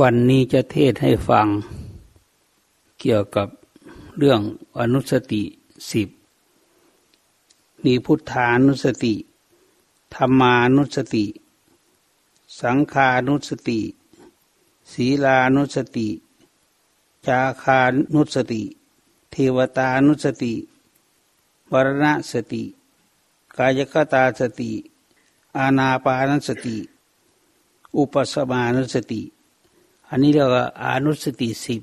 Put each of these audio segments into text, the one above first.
วันนี้จะเทศให้ฟัง เกี่ยวกับเรื่องอนุสติสิบมีพุทธานุสติธรรมานุสติ สังขานุสติ ศีลานุสติ จาคานุสติ เทวตานุสติวรณสติ กายกตาสติ อานาปานสติ อุปสมานุสติ อันนี้เรียกว่าอนุสติสิบ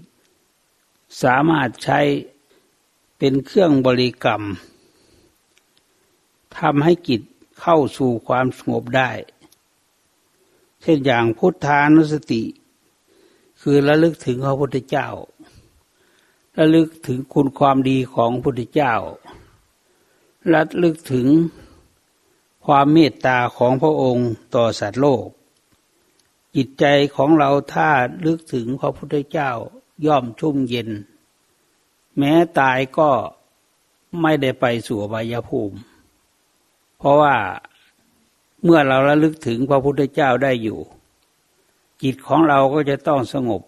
สามารถใช้เป็นเครื่องบริกรรมทำให้จิตเข้าสู่ความสงบได้ เช่นอย่างพุทธานุสติ คือระลึกถึงพระพุทธเจ้า ระลึกถึงคุณความดีของพระพุทธเจ้า ระลึกถึงความเมตตาของพระองค์ต่อสัตว์โลก จิตใจของเราถ้าลึกถึงพระพุทธเจ้าย่อมชุ่มเย็น แม้ตายก็ไม่ได้ไปสู่บายภูมิ เพราะว่าเมื่อเราระลึกถึงพระพุทธเจ้าได้อยู่ จิตของเราก็จะต้องสงบ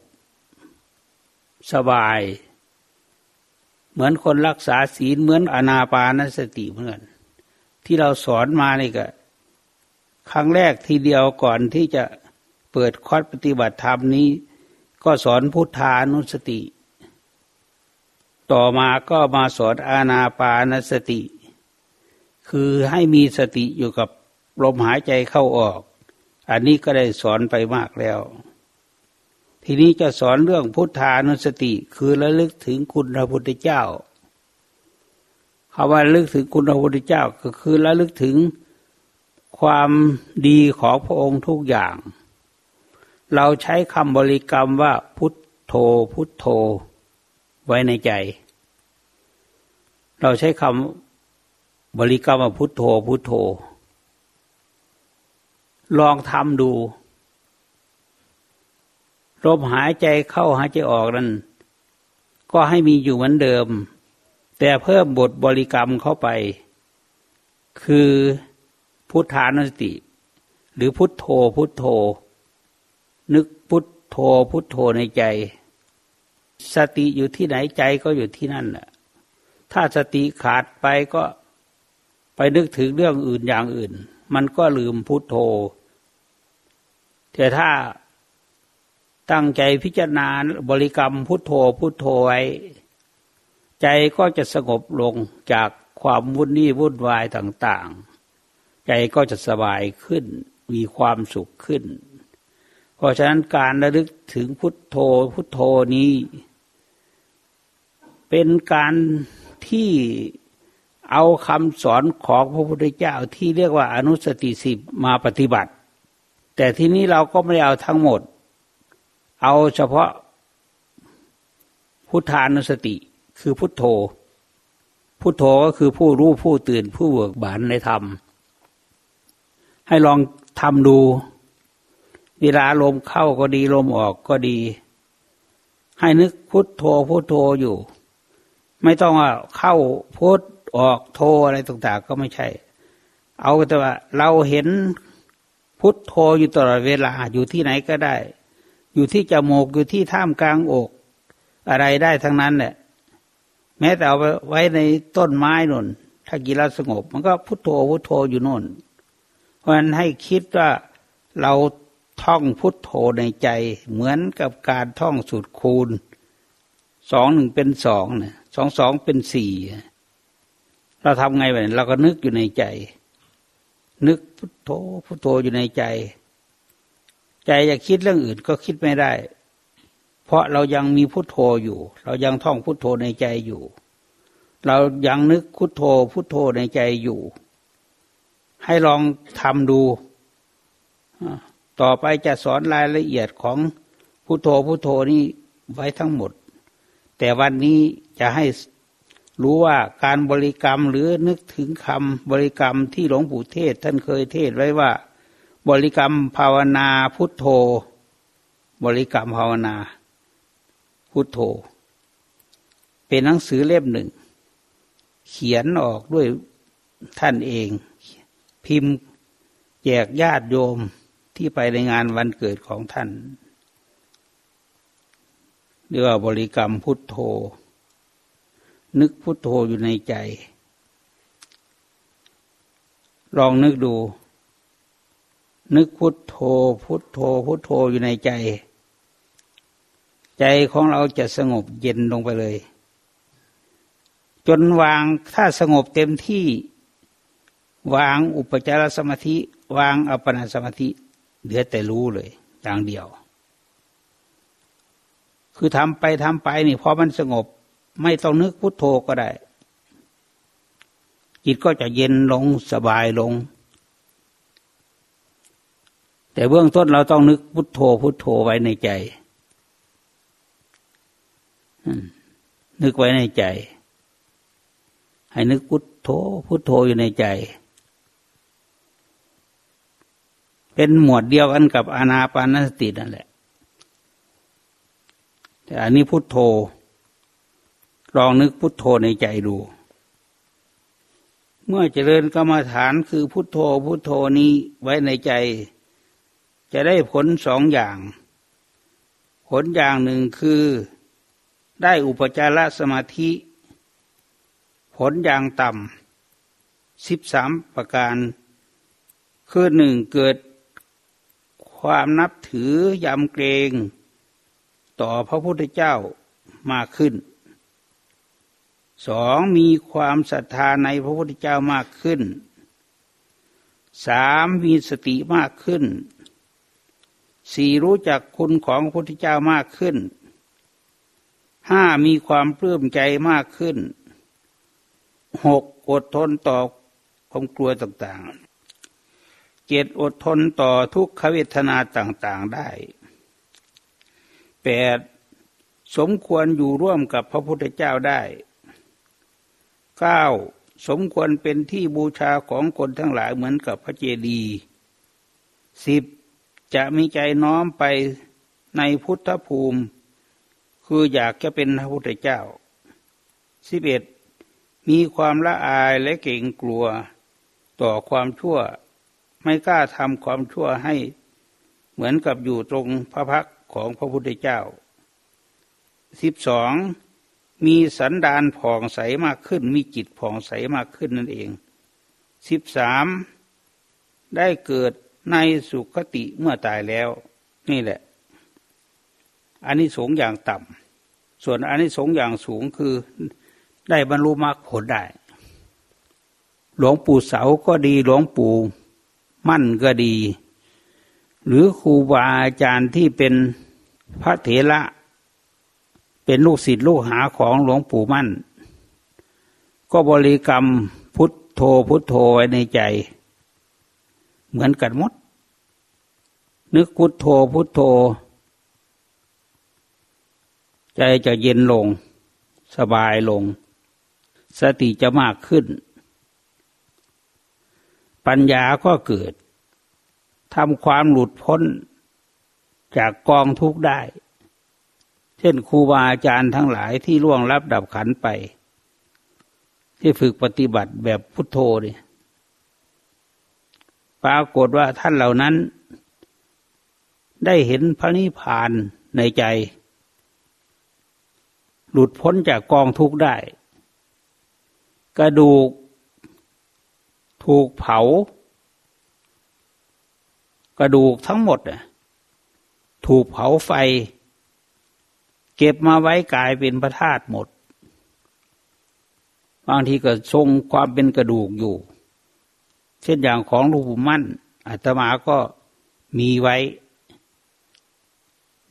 สบาย เหมือนคนรักษาศีลเหมือนอนาปานสติเหมือน ที่เราสอนมานี่ก็ ครั้งแรกทีเดียวก่อนที่จะ เปิดคอร์สปฏิบัติธรรมนี้ ก็สอนพุทธานุสติ ต่อมาก็มาสอนอาณาปานสติ คือให้มีสติอยู่กับลมหายใจเข้าออก อันนี้ก็ได้สอนไปมากแล้ว ทีนี้จะสอนเรื่องพุทธานุสติคือระลึกถึงคุณพระพุทธเจ้าคำว่าระลึกถึงคุณพระพุทธเจ้าก็คือระลึกถึงความดีของพระองค์ทุกอย่าง เราใช้คำบริกรรมว่าพุทโธพุทโธ ไว้ในใจ เราใช้คำบริกรรมว่าพุทโธพุทโธ ลองทำดูลมหายใจเข้าหายใจออกนั้น ก็ให้มีอยู่เหมือนเดิม แต่เพิ่มบทบริกรรมเข้าไป คือพุทธานุสติ หรือพุทโธพุทโธ นึกพุทโธพุทโธในใจ สติอยู่ที่ไหนใจก็อยู่ที่นั่นแหละถ้าสติขาดไปก็ไปนึกถึงเรื่องอื่นอย่างอื่น มันก็ลืมพุทโธ แต่ถ้าตั้งใจพิจารณาบริกรรมพุทโธพุทโธไว้ ใจก็จะสงบลงจากความวุ่นนี่วุ่นวายต่าง ๆ ใจก็จะสบายขึ้นมีความสุขขึ้น เพราะฉะนั้นการระลึกถึงพุทโธพุทโธนี้ เป็นการที่เอาคำสอนของพระพุทธเจ้าที่เรียกว่าอนุสติสิบมาปฏิบัติ แต่ที่นี้เราก็ไม่ได้เอาทั้งหมด เอาเฉพาะพุทธานุสติคือพุทโธ พุทโธก็คือผู้รู้ผู้ตื่นผู้เบิกบานในธรรม ให้ลองทำดู เวลาลมเข้าก็ดีลมออกก็ดี ให้นึกพุทโธพุทโธอยู่ ไม่ต้องว่าเข้าพุทออกโธอะไรต่างๆก็ไม่ใช่ เอาแต่ว่าเราเห็นพุทโธอยู่ตลอดเวลาอยู่ที่ไหนก็ได้ อยู่ที่จมูกอยู่ที่ท่ามกลางอก อะไรได้ทั้งนั้นแหละแม้แต่เอาไปไว้ในต้นไม้นนถ้ากินแล้วสงบ มันก็พุทโธพุทโธอยู่น่นเพราะฉะนั้นให้คิดว่าเรา ท่องพุทโธในใจเหมือนกับการท่องสูตรคูณสองหนึ่งเป็นสองเนี่ยสองสองเป็นสี่เราทำไงแบบเราก็นึกอยู่ในใจ นึกพุทโธพุทโธอยู่ในใจ ใจอยากคิดเรื่องอื่นก็คิดไม่ได้ เพราะเรายังมีพุทโธอยู่ เรายังท่องพุทโธในใจอยู่ เรายังนึกพุทโธพุทโธในใจอยู่ ให้ลองทำดู ต่อไปจะสอนรายละเอียดของพุโทโธพุโทโธนี้ไว้ทั้งหมด แต่วันนี้จะให้รู้ว่าการบริกรรมหรือนึกถึงคำบริกรรมที่หลวงปู่เทศท่านเคยเทศไว้ว่า บริกรรมภาวนาพุทโธ บริกรรมภาวนาพุทโธ เป็นหนังสือเล่มหนึ่ง เขียนออกด้วยท่านเอง พิมพ์แจกญาติโยม ที่ไปในงานวันเกิดของท่านเรียกว่าบริกรรมพุทโธ นึกพุทโธอยู่ในใจ ลองนึกดู นึกพุทโธ พุทโธ พุทโธอยู่ในใจ ใจของเราจะสงบเย็นลงไปเลย จนวางถ้าสงบเต็มที่ วางอุปจารสมาธิ วางอัปปนาสมาธิ เหลือแต่รู้เลย อย่างเดียว คือทำไปทำไปนี่พอมันสงบ ไม่ต้องนึกพุทโธก็ได้ จิตก็จะเย็นลงสบายลง แต่เบื้องต้นเราต้องนึกพุทโธพุทโธไว้ในใจนึกไว้ในใจ ให้นึกพุทโธพุทโธอยู่ในใจ เป็นหมวดเดียวกันกับอานาปานสตินั่นแหละ แต่อันนี้พุทโธ ลองนึกพุทโธในใจดู เมื่อเจริญกรรมฐานคือพุทโธพุทโธนี้ไว้ในใจ จะได้ผลสองอย่าง ผลอย่างหนึ่งคือได้อุปจารสมาธิ ผลอย่างต่ำสิบสามประการ คือหนึ่งเกิด ความนับถือยำเกรงต่อพระพุทธเจ้ามากขึ้นสองมีความศรัทธาในพระพุทธเจ้ามากขึ้นสามมีสติมากขึ้นสี่รู้จักคุณของพระพุทธเจ้ามากขึ้นห้ามีความปลื้มใจมากขึ้นหกอดทนต่อความกลัวต่างๆ เจ็ดอดทนต่อทุกขเวทนาต่างๆได้แปดสมควรอยู่ร่วมกับพระพุทธเจ้าได้เก้าสมควรเป็นที่บูชาของคนทั้งหลายเหมือนกับพระเจดีย์สิบจะมีใจน้อมไปในพุทธภูมิ คืออยากจะเป็นพระพุทธเจ้าสิบเอ็ดมีความละอายและเก่งกลัวต่อความชั่ว ไม่กล้าทำความชั่วให้เหมือนกับอยู่ตรงพระพักของพระพุทธเจ้าสิบสองมีสันดานผ่องใสมากขึ้น มีจิตผ่องใสมากขึ้นนั่นเองสิบสามได้เกิดในสุขติเมื่อตายแล้ว นี่แหละอันนี้สงอย่างต่ำส่วนอันนี้สงอย่างสูงคือได้บรรลุมรรคผลได้ หลวงปู่เสาก็ดีหลวงปู่ มั่นก็ดี หรือครูบาอาจารย์ที่เป็นพระเถระเป็นลูกศิษย์ลูกหาของหลวงปู่มั่น ก็บริกรรมพุทโธพุทโธไว้ในใจ เหมือนกันหมด นึกพุทโธพุทโธ ใจจะเย็นลง สบายลง สติจะมากขึ้น ปัญญาก็เกิดทำความหลุดพ้นจากกองทุกข์ได้ เช่นครูบาอาจารย์ทั้งหลายที่ล่วงรับดับขันไป ที่ฝึกปฏิบัติแบบพุทโธนี่ปรากฏว่าท่านเหล่านั้น ได้เห็นพระนิพพานในใจ หลุดพ้นจากกองทุกข์ได้ กระดูก ถูกเผา กระดูกทั้งหมดถูกเผาไฟ เก็บมาไว้กลายเป็นพระธาตุหมด บางทีก็ทรงความเป็นกระดูกอยู่ เช่นอย่างของหลวงปู่มั่นอาตมาก็มีไว้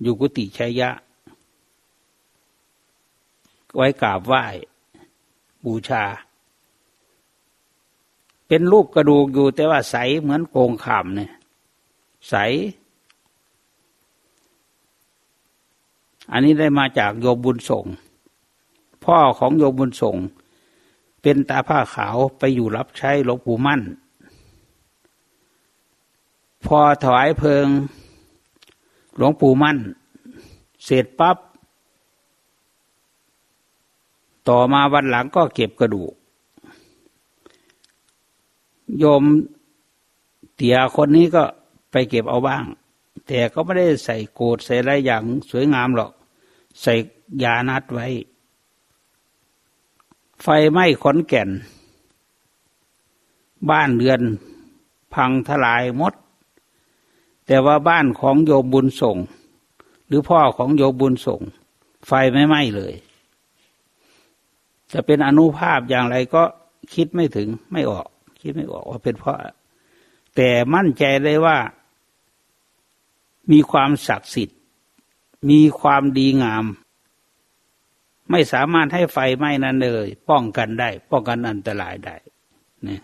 อยู่กุฏิชัยยะ ไว้กราบไหว้บูชา เป็นรูปกระดูกอยู่แต่ว่าใสเหมือนโกงขามเนี่ย ใส อันนี้ได้มาจากโยมบุญส่ง พ่อของโยมบุญส่ง เป็นตาผ้าขาวไปอยู่รับใช้หลวงปู่มั่น พอถวายเพลิง หลวงปู่มั่น เสร็จปับ๊บต่อมาวันหลังก็เก็บกระดูก โยมเตียคนนี้ก็ไปเก็บเอาบ้าง แต่ก็ไม่ได้ใส่โกดใส่อะไรอย่างสวยงามหรอก ใส่ยานัดไว้ ไฟไหม้ขอนแก่น บ้านเรือนพังทลายหมด แต่ว่าบ้านของโยมบุญส่ง หรือพ่อของโยมบุญส่ง ไฟไม่ไหม้เลย จะเป็นอนุภาพอย่างไรก็คิดไม่ถึงไม่ออก คิดไม่ออกว่าเป็นเพราะ แต่มั่นใจเลยว่า มีความศักดิ์สิทธิ์ มีความดีงาม ไม่สามารถให้ไฟไหม้นั้นเลย ป้องกันได้ ป้องกันอันตรายได้นี่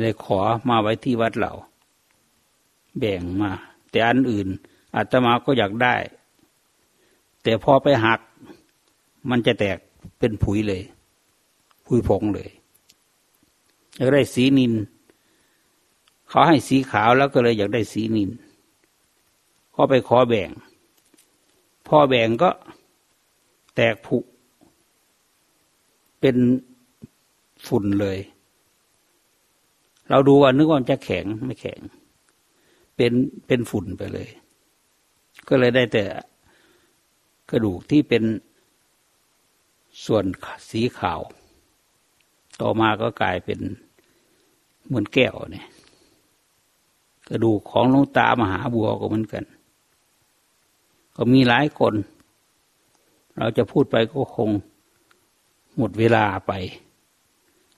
เลยขอมาไว้ที่วัดเราแบ่งมา แต่อันอื่นอาตมาก็อยากได้ แต่พอไปหัก มันจะแตกเป็นผุยเลย ผุยพงเลย อยากได้สีนินเขาให้สีขาวแล้วก็เลยอยากได้สีนินก็ไปขอแบ่ง พ่อแบ่งก็แตกผุ เป็นฝุ่นเลย เราดูว่านึกว่ามันจะแข็งไม่แข็ง เป็นเป็นฝุ่นไปเลย ก็เลยได้แต่กระดูกที่เป็นส่วนสีขาว ต่อมาก็กลายเป็น เหมือนแก้วเนี่ยกระดูกของหลวงตามหาบัวก็เหมือนกัน ก็มีหลายคน เราจะพูดไปก็คงหมดเวลาไป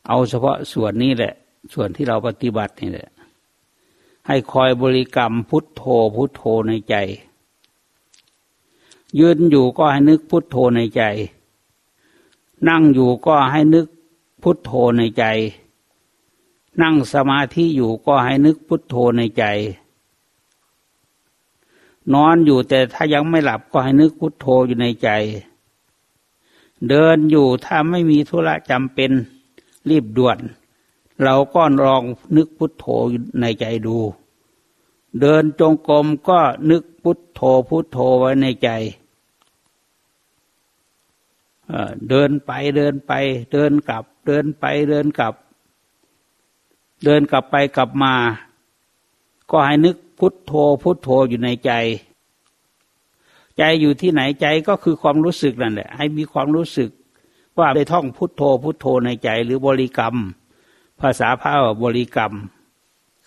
เอาเฉพาะส่วนนี้แหละ ส่วนที่เราปฏิบัตินี่แหละ ให้คอยบริกรรมพุทโธพุทโธในใจ ยืนอยู่ก็ให้นึกพุทโธในใจ นั่งอยู่ก็ให้นึกพุทโธในใจ นั่งสมาธิอยู่ก็ให้นึกพุทโธในใจ นอนอยู่แต่ถ้ายังไม่หลับก็ให้นึกพุทโธอยู่ในใจ เดินอยู่ถ้าไม่มีธุระจำเป็นรีบด่วน เราก็ลองนึกพุทโธในใจดู เดินจงกรมก็นึกพุทโธพุทโธไว้ในใจเดินไปเดินไป เดินกลับ เดินไปเดินกลับ เดินกลับไปกลับมา ก็ให้นึกพุทโธพุทโธอยู่ในใจ ใจอยู่ที่ไหนใจก็คือความรู้สึกนั่นแหละ ให้มีความรู้สึกว่าได้ท่องพุทโธพุทโธในใจหรือบริกรรม ภาษาพระบริกรรม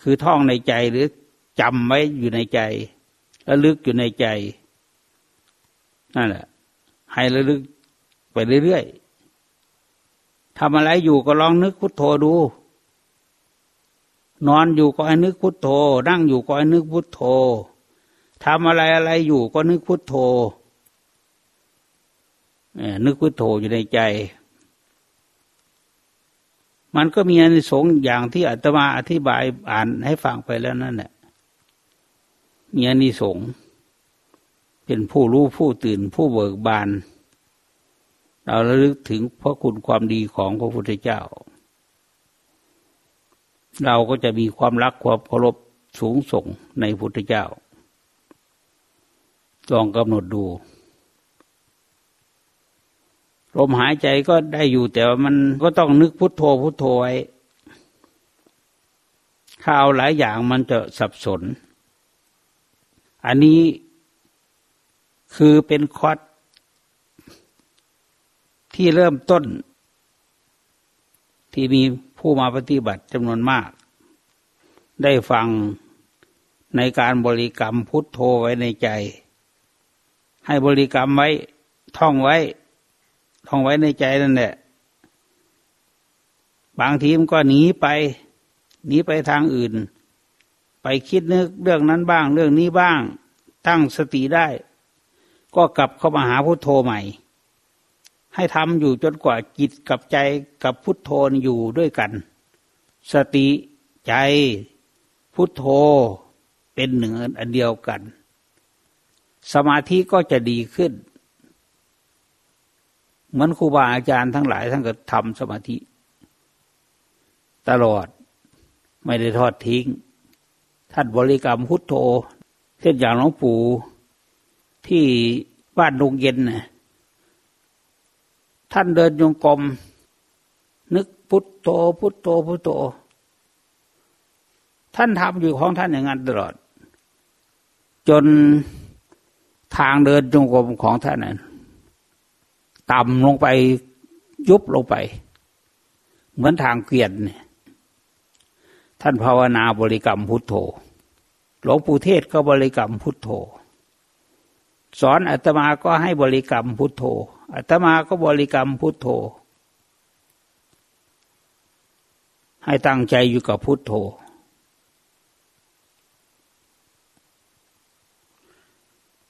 คือท่องในใจหรือจำไว้อยู่ในใจระลึกอยู่ในใจนั่นแหละ ให้ระลึกไปเรื่อยๆทำอะไรอยู่ก็ลองนึกพุทโธดู นอนอยู่ก็ให้นึกพุทโธ นั่งอยู่ก็ให้นึกพุทโธทำอะไรอะไรอยู่ก็นึกพุทโธนึกพุทโธอยู่ในใจ มันก็มีอนิสงส์อย่างที่อาตมาอธิบายอ่านให้ฟังไปแล้วนั่นแหละมีอนิสงส์เป็นผู้รู้ผู้ตื่นผู้เบิกบาน เราระลึกถึงพระคุณความดีของพระพุทธเจ้า เราก็จะมีความรักความเคารพสูงส่งในพุทธเจ้า ลองกำหนดดู ลมหายใจก็ได้อยู่แต่ว่ามันก็ต้องนึกพุทโธพุทโธไว้ข้าวหลายอย่างมันจะสับสน อันนี้คือเป็นคอดที่เริ่มต้น ที่มี ผู้มาปฏิบัติจำนวนมาก ได้ฟังในการบริกรรมพุทโธไว้ในใจ ให้บริกรรมไว้ท่องไว้ ท่องไว้ในใจนั่นแหละบางทีมันก็หนีไปหนีไปทางอื่น ไปคิดนึกเรื่องนั้นบ้าง เรื่องนี้บ้าง ตั้งสติได้ ก็กลับเข้ามาหาพุทโธใหม่ ให้ทำอยู่จนกว่าจิตกับใจกับพุทโธอยู่ด้วยกัน สติใจ พุทโธเป็นหนึ่งอันเดียวกัน สมาธิก็จะดีขึ้น เหมือนครูบาอาจารย์ทั้งหลายท่านก็ทำสมาธิ ตลอดไม่ได้ทอดทิ้ง ท่านบริกรรมพุทโธเช่นอย่างหลวงปู่ที่บ้านดงเย็นนะ ท่านเดินยงกรมนึกพุทโธพุทโธพุทโธท่านทำอยู่ของท่านอย่างนั้นตลอด จนทางเดินจงกรมของท่านนั้นต่ำลงไปยุบลงไป เหมือนทางเกวียนเนี่ยท่านภาวนาบริกรรมพุทโธหลวงปู่เทศก็บริกรรมพุทโธ สอนอาตมาก็ให้บริกรรมพุทโธอาตมาก็บริกรรมพุทโธ ให้ตั้งใจอยู่กับพุทโธ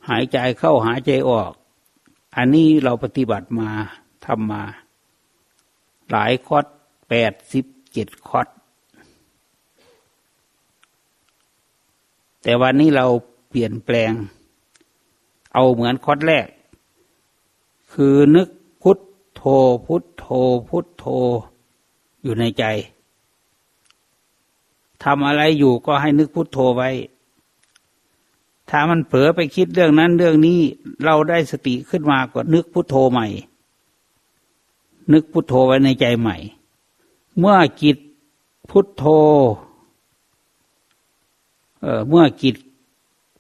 หายใจเข้าหายใจออก อันนี้เราปฏิบัติมาทำมา หลายคอดแปดสิบเจ็ดคอดแต่วันนี้เราเปลี่ยนแปลง เอาเหมือนคอดแรก คือนึกพุทโธพุทโธพุทโธอยู่ในใจทำอะไรอยู่ก็ให้นึกพุทโธไว้ ถ้ามันเผลอไปคิดเรื่องนั้นเรื่องนี้ เราได้สติขึ้นมาก็นึกพุทโธใหม่ นึกพุทโธไว้ในใจใหม่ เมื่อจิตพุทโธ เมื่อกิจ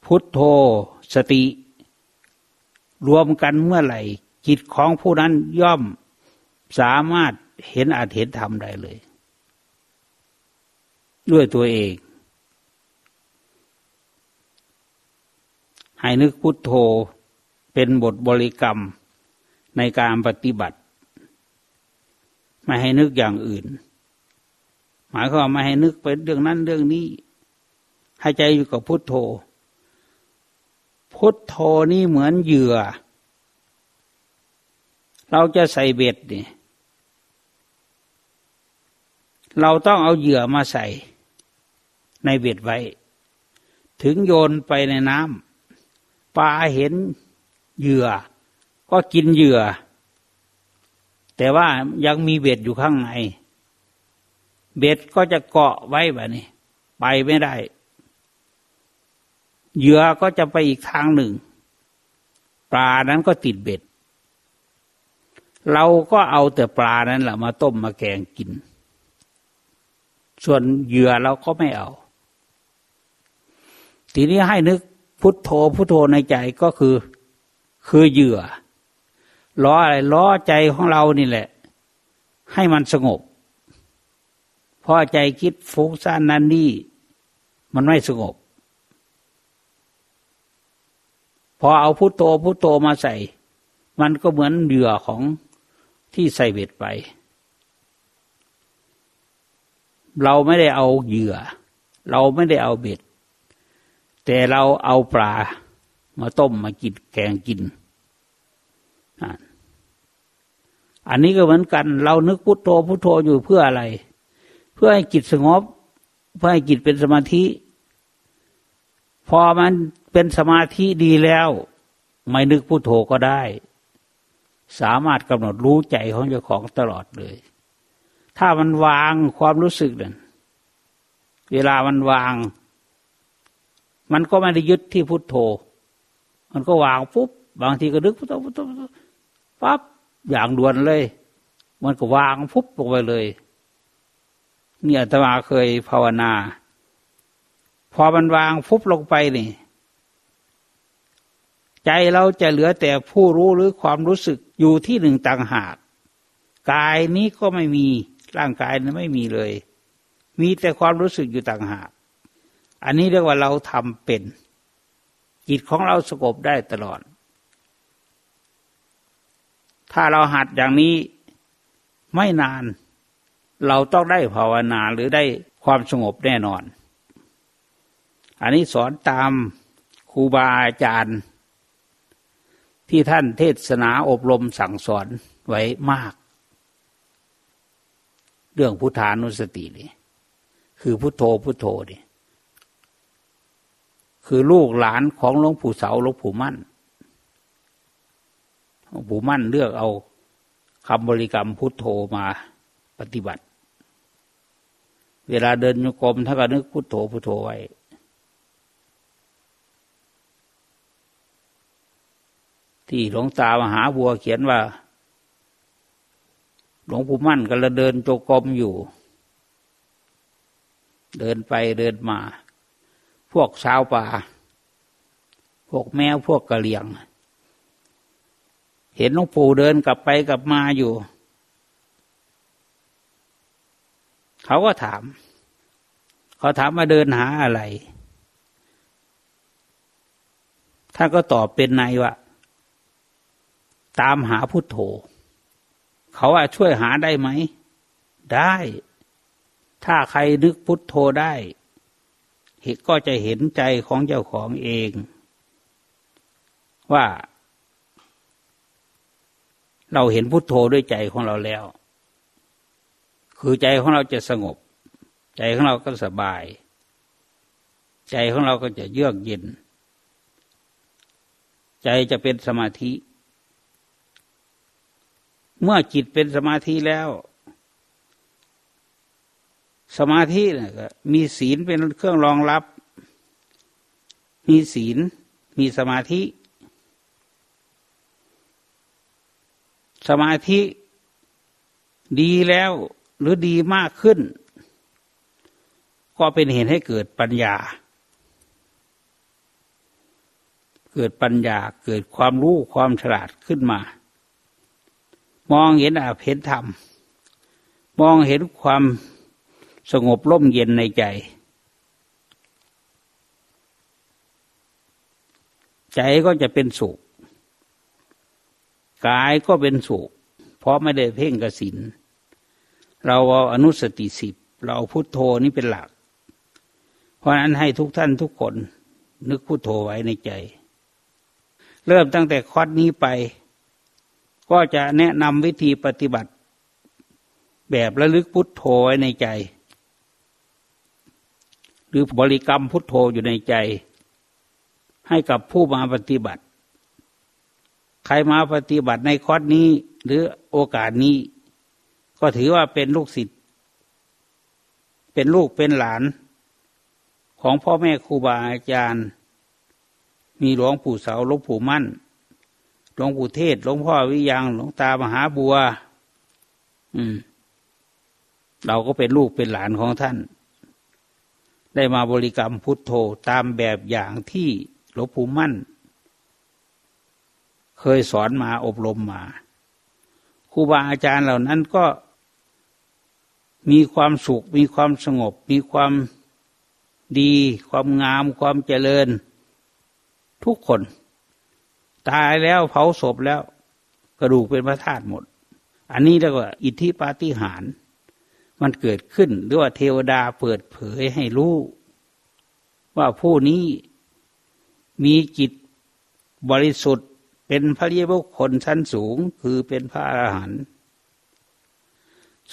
พุทโธสติ รวมกันเมื่อไหร่ จิตของผู้นั้นย่อมสามารถเห็นอาจเห็นธรรมได้เลย ด้วยตัวเอง ให้นึกพุทโธเป็นบทบริกรรมในการปฏิบัติ ไม่ให้นึกอย่างอื่น หมายความไม่ให้นึกไปเรื่องนั้นเรื่องนี้ให้ใจอยู่กับพุทโธ พุทโธนี่เหมือนเหยื่อ เราจะใส่เบ็ดนี่เราต้องเอาเหยื่อมาใส่ ในเบ็ดไว้ ถึงโยนไปในน้ำปลาเห็นเหยื่อ ก็กินเหยื่อ แต่ว่ายังมีเบ็ดอยู่ข้างใน เบ็ดก็จะเกาะไว้แบบนี้ ไปไม่ได้ เหยื่อก็จะไปอีกทางหนึ่ง ปลานั้นก็ติดเบ็ด เราก็เอาแต่ปลานั้นแหละมาต้มมาแกงกิน ส่วนเหยื่อเราก็ไม่เอา ทีนี้ให้นึกพุทโธพุทโธในใจก็คือ คือเหยื่อล้ออะไรล้อใจของเรานี่แหละ ให้มันสงบพอใจคิดฟุ้งซ่านนั่นนี่ มันไม่สงบ พอเอาพุโทโธพุโทโธมาใส่ มันก็เหมือนเหยื่อของที่ใส่เบ็ดไป เราไม่ได้เอาเหยื่อ เราไม่ได้เอาเบ็ด แต่เราเอาปลามาต้มมากินแกงกิน อันนี้ก็เหมือนกัน เรานึกพุโทโธพุโทโธอยู่เพื่ออะไร เพื่อให้จิตสงบ เพื่อให้จิตเป็นสมาธิ พอมัน เป็นสมาธิดีแล้ว ไม่นึกพุโทโธก็ได้ สามารถกำหนดรู้ใจของเจ้าของตลอดเลย ถ้ามันวางความรู้สึกเนี่ยเวลามันวาง มันก็ไม่ได้ยึดที่พุโทโธ มันก็วางปุ๊บบางทีก็นึกพุทโธพุทโธปั๊บอย่างด่วนเลย มันก็วางปุ๊บลงไปเลยเนี่ยอาตมาเคยภาวนา พอมันวางฟุบลงไปนี่ ใจเราจะเหลือแต่ผู้รู้หรือความรู้สึกอยู่ที่หนึ่งต่างหาก กายนี้ก็ไม่มีร่างกายนั้นไม่มีเลย มีแต่ความรู้สึกอยู่ต่างหาก อันนี้เรียกว่าเราทำเป็น จิตของเราสงบได้ตลอด ถ้าเราหัดอย่างนี้ไม่นาน เราต้องได้ภาวนาหรือได้ความสงบแน่นอน อันนี้สอนตามครูบาอาจารย์ ที่ท่านเทศนาอบรมสั่งสอนไว้มาก เรื่องพุทธานุสตินี่คือพุทโธพุทโธนี่คือลูกหลานของหลวงปู่เสาหลวงปู่มั่นหลวงปู่มั่นเลือกเอาคำบริกรรมพุทโธมาปฏิบัติ เวลาเดินโยกรมถ้าก็นึกพุทโธพุทโธไว้ ที่หลวงตามหาบัวเขียนว่า หลวงปู่มั่นก็ละเดินโจกรมอยู่ เดินไปเดินมา พวกชาวป่า พวกแมวพวกกระเลียง เห็นหลวงปู่เดินกลับไปกลับมาอยู่ เขาก็ถาม เขาถามมาเดินหาอะไรท่านก็ตอบเป็นในว่า ตามหาพุทโธเขาว่าช่วยหาได้ไหม ได้ ถ้าใครนึกพุทโธได้เหก็จะเห็นใจของเจ้าของเอง ว่า เราเห็นพุทโธด้วยใจของเราแล้ว คือใจของเราจะสงบ ใจของเราก็สบาย ใจของเราก็จะเยือกเย็น ใจจะเป็นสมาธิ เมื่อจิตเป็นสมาธิแล้ว สมาธิเนี่ยมีศีลเป็นเครื่องรองรับ มีศีล มีสมาธิ สมาธิดีแล้วหรือดีมากขึ้น ก็เป็นเหตุให้เกิดปัญญา เกิดปัญญาเกิดความรู้ความฉลาดขึ้นมา มองเห็นอาเพนธรรม มองเห็นความสงบร่มเย็นในใจ ใจก็จะเป็นสุข กายก็เป็นสุข เพราะไม่ได้เพ่งกสิน เราเอาอนุสติสิบ เราพุโทโธนี่เป็นหลัก เพราะนั้นให้ทุกท่านทุกคน นึกพุโทโธไว้ในใจ เริ่มตั้งแต่คอร์สนี้ไป ก็จะแนะนำวิธีปฏิบัติ แบบระลึกพุทโธไว้ในใจ หรือบริกรรมพุทโธอยู่ในใจ ให้กับผู้มาปฏิบัติ ใครมาปฏิบัติในคอร์สนี้หรือโอกาสนี้ ก็ถือว่าเป็นลูกศิษย์ เป็นลูกเป็นหลาน ของพ่อแม่ครูบาอาจารย์ มีหลวงปู่เสาหลวงปู่มั่น หลวงปู่เทศหลวงพ่อวิยังหลวงตามหาบัว อืม เราก็เป็นลูกเป็นหลานของท่าน ได้มาบริกรรมพุทโธตามแบบอย่างที่หลวงปู่มั่น เคยสอนมาอบรมมาครูบาอาจารย์เหล่านั้นก็มีความสุข มีความสงบ มีความดี ความงาม ความเจริญ ทุกคน ตายแล้วเผาศพแล้ว กระดูกเป็นพระธาตุหมด อันนี้เรียกว่าอิทธิปาฏิหาริย์มันเกิดขึ้นหรือว่าเทวดาเปิดเผยให้รู้ ว่าผู้นี้มีจิตบริสุทธิ์เป็นพระเยบุคคลชั้นสูงคือเป็นพระอรหันต์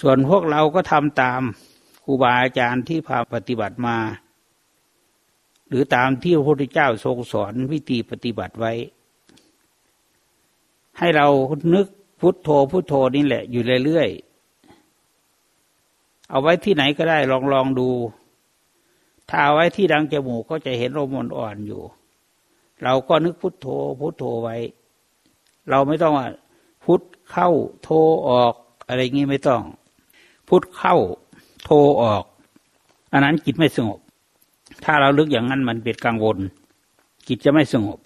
ส่วนพวกเราก็ทำตามครูบาอาจารย์ที่พาปฏิบัติมา หรือตามที่พระพุทธเจ้าทรงสอนวิธีปฏิบัติไว้ ให้เรานึกพุทโธพุทโธนี่แหละ อยู่เรื่อยๆเอาไว้ที่ไหนก็ได้ลองลองดู ถ้าเอาไว้ที่ดังจมูกก็จะเห็นลมอ่อนอยู่ เราก็นึกพุทโธพุทโธไว้ เราไม่ต้องว่าพุทเข้าโทออกอะไรงี้ไม่ต้อง พุทเข้าโทออก อันนั้นจิตไม่สงบ ถ้าเราลึกอย่างนั้นมันเป็นกังวลจิตจะไม่สงบ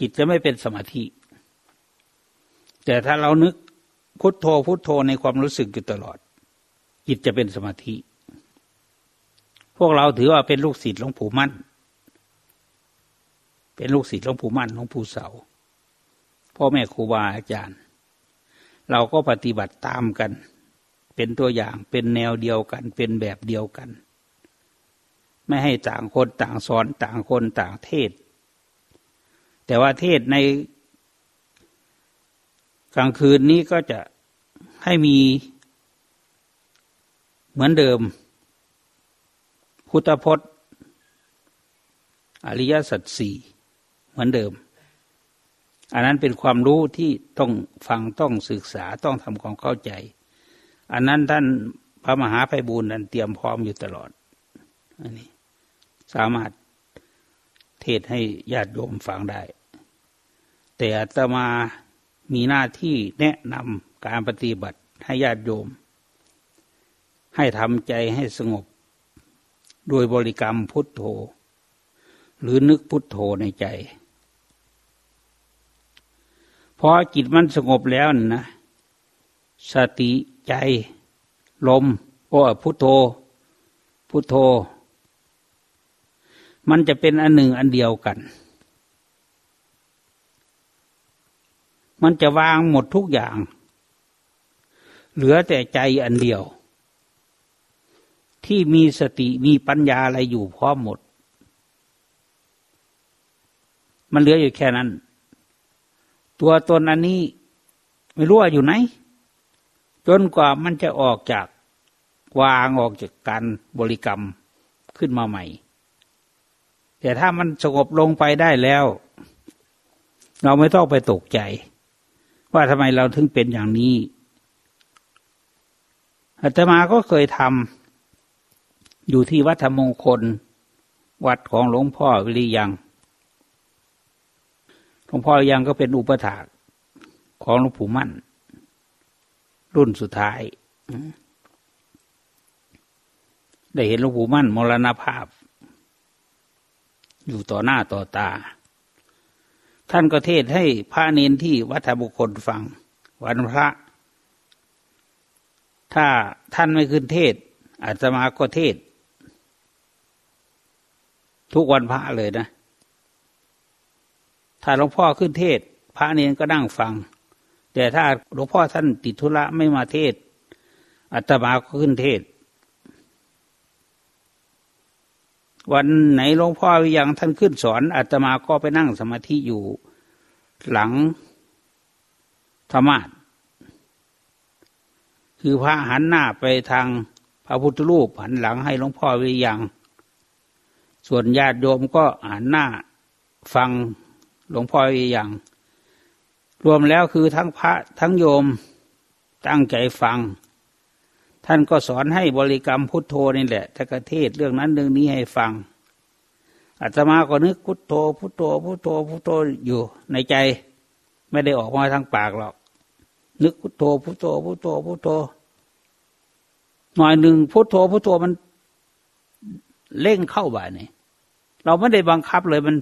จิตจะไม่เป็นสมาธิ แต่ถ้าเรานึกพุทโธพุทโธในความรู้สึกอยู่ตลอด จิตจะเป็นสมาธิ พวกเราถือว่าเป็นลูกศิษย์หลวงปู่มั่น เป็นลูกศิษย์หลวงปู่มั่นหลวงปู่เสา พ่อแม่ครูบาอาจารย์ เราก็ปฏิบัติตามกัน เป็นตัวอย่างเป็นแนวเดียวกัน เป็นแบบเดียวกัน ไม่ให้ต่างคนต่างสอนต่างคนต่างเทศ แต่ว่าเทศใน กลางคืนนี้ก็จะให้มีเหมือนเดิม พุทธพจน์ อริยสัจสี่เหมือนเดิม อันนั้นเป็นความรู้ที่ต้องฟังต้องศึกษาต้องทำความเข้าใจ อันนั้นท่านพระมหาไพบูลนั้นเตรียมพร้อมอยู่ตลอดอันนี้สามารถเทศให้ญาติโยมฟังได้ แต่อาตมา มีหน้าที่แนะนำการปฏิบัติให้ญาติโยม ให้ทำใจให้สงบ โดยบริกรรมพุทโธ หรือนึกพุทโธในใจพอจิตมันสงบแล้วนะสติใจลมโอ้พุทโธ พุทโธ มันจะเป็นอันหนึ่งอันเดียวกัน มันจะวางหมดทุกอย่าง เหลือแต่ใจอันเดียว ที่มีสติมีปัญญาอะไรอยู่พร้อมหมด มันเหลืออยู่แค่นั้น ตัวตนอันนี้ไม่รู้ว่าอยู่ไหน จนกว่ามันจะออกจากวางออกจากการบริกรรมขึ้นมาใหม่ แต่ถ้ามันสงบลงไปได้แล้ว เราไม่ต้องไปตกใจ ว่าทำไมเราถึงเป็นอย่างนี้อาตมาก็เคยทำอยู่ที่วัดธรรมมงคล วัดของหลวงพ่อวิริยังหลวงพ่อวิริยังก็เป็นอุปถากของหลวงปู่มั่น รุ่นสุดท้าย ได้เห็นหลวงปู่มั่นมรณภาพ อยู่ต่อหน้าต่อตา ท่านก็เทศให้พระเนนที่วัฒบุคคลฟัง วันพระ ถ้าท่านไม่ขึ้นเทศอาจมาก็เทศ ทุกวันพระเลยนะ ถ้าหลวงพ่อขึ้นเทศ พระเนนก็นั่งฟัง แต่ถ้าหลวงพ่อท่านติดธุระไม่มาเทศอาตมาก็ขึ้นเทศ วันไหนหลวงพ่อวิยังท่านขึ้นสอนอาตมาก็ไปนั่งสมาธิอยู่หลังธรรมะคือพระหันหน้าไปทางพระพุทธรูปหันหลังให้หลวงพ่อวิยัง ส่วนญาติโยมก็หันหน้าฟังหลวงพ่อวิยัง รวมแล้วคือทั้งพระทั้งโยมตั้งใจฟัง ท่านก็สอนให้บริกรรมพุทโธนี่แหละทกเทศเรื่องนั้นเรื่องนี้ให้ฟังอาตมาก็นึกพุทโธพุทโธพุทโธพุทโธอยู่ในใจ ไม่ได้ออกมาทางปากหรอก นึกพุทโธพุทโธพุทโธพุทโธหน่อยหนึ่งพุทโธพุทโธมันเร่งเข้าบ่านี่เราไม่ได้บังคับเลยมัน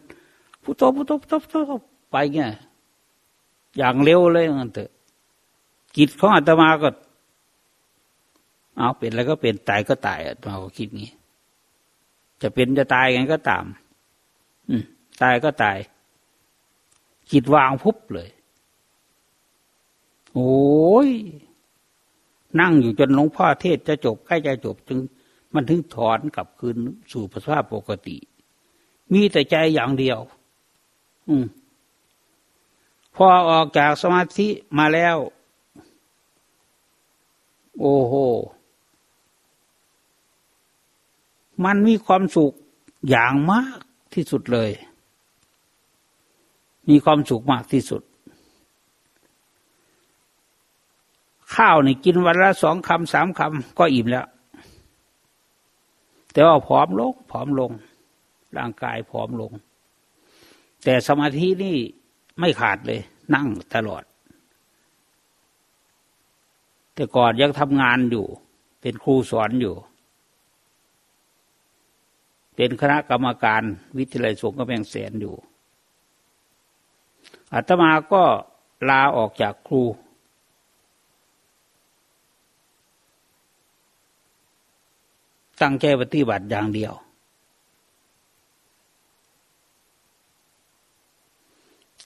พุทโธพุทโธพุทโธไปเงี้ยอย่างเร็วเลยมันเถอะกิจของอาตมาก็ เอาเป็นแล้วก็เป็นตายก็ตายอาตมาก็คิดงี้ จะเป็นจะตายไงก็ตาม อืมตายก็ตายจิตวางพุบเลย โอ้ยนั่งอยู่จนหลวงพ่อเทศจะจบใกล้จะจบ จึง มันถึงถอนกลับคืนสู่สภาพปกติ มีแต่ใจอย่างเดียว อืมพอออกจากสมาธิมาแล้ว โอ้โห มันมีความสุขอย่างมากที่สุดเลย มีความสุขมากที่สุด ข้าวนี่กินวันละสองคำสามคำก็อิ่มแล้ว แต่ว่าผอมลงผอมลง ร่างกายผอมลง แต่สมาธินี่ไม่ขาดเลย นั่งตลอด แต่ก่อนยังทำงานอยู่ เป็นครูสอนอยู่ เป็นคณะกรรมการวิทยาลัยสงฆ์กำแพงแสนอยู่อาตมาก็ลาออกจากครู ตั้งใจปฏิบัติอย่างเดียว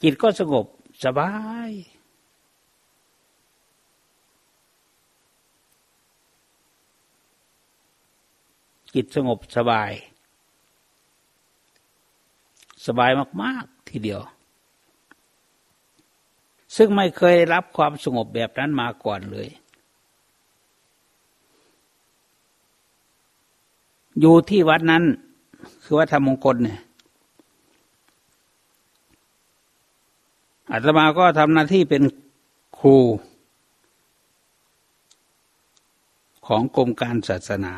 จิตก็สงบสบายจิตสงบสบาย สบายมาก ๆ ทีเดียว ซึ่งไม่เคยรับความสงบแบบนั้นมาก่อนเลย อยู่ที่วัดนั้น คือวัดธรรมมงคลเนี่ยอาตมาก็ทำหน้าที่เป็นครู ของกรมการศาสนา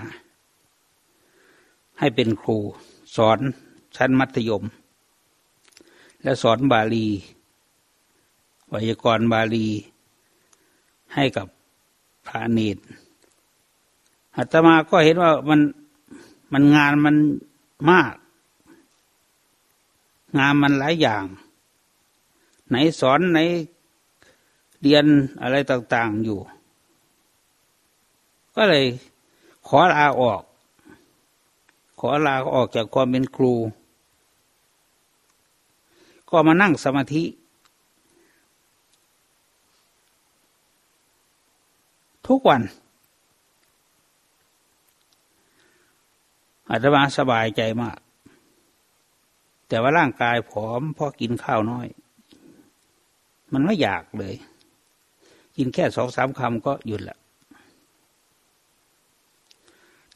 ให้เป็นครูสอนชั้นมัธยม และสอนบาลีไวยากรณ์บาลี ให้กับพระเนตรอาตมาก็เห็นว่ามันมันงานมันมาก งานมันหลายอย่าง ไหนสอนไหนเรียนอะไรต่างๆอยู่ ก็เลยขอลาออก ขอลาออกจากความเป็นครู ก็มานั่งสมาธิ ทุกวันอาตมาสบายใจมาก แต่ว่าร่างกายผอมเพราะกินข้าวน้อย มันไม่อยากเลย กินแค่สองสามคำก็หยุดละ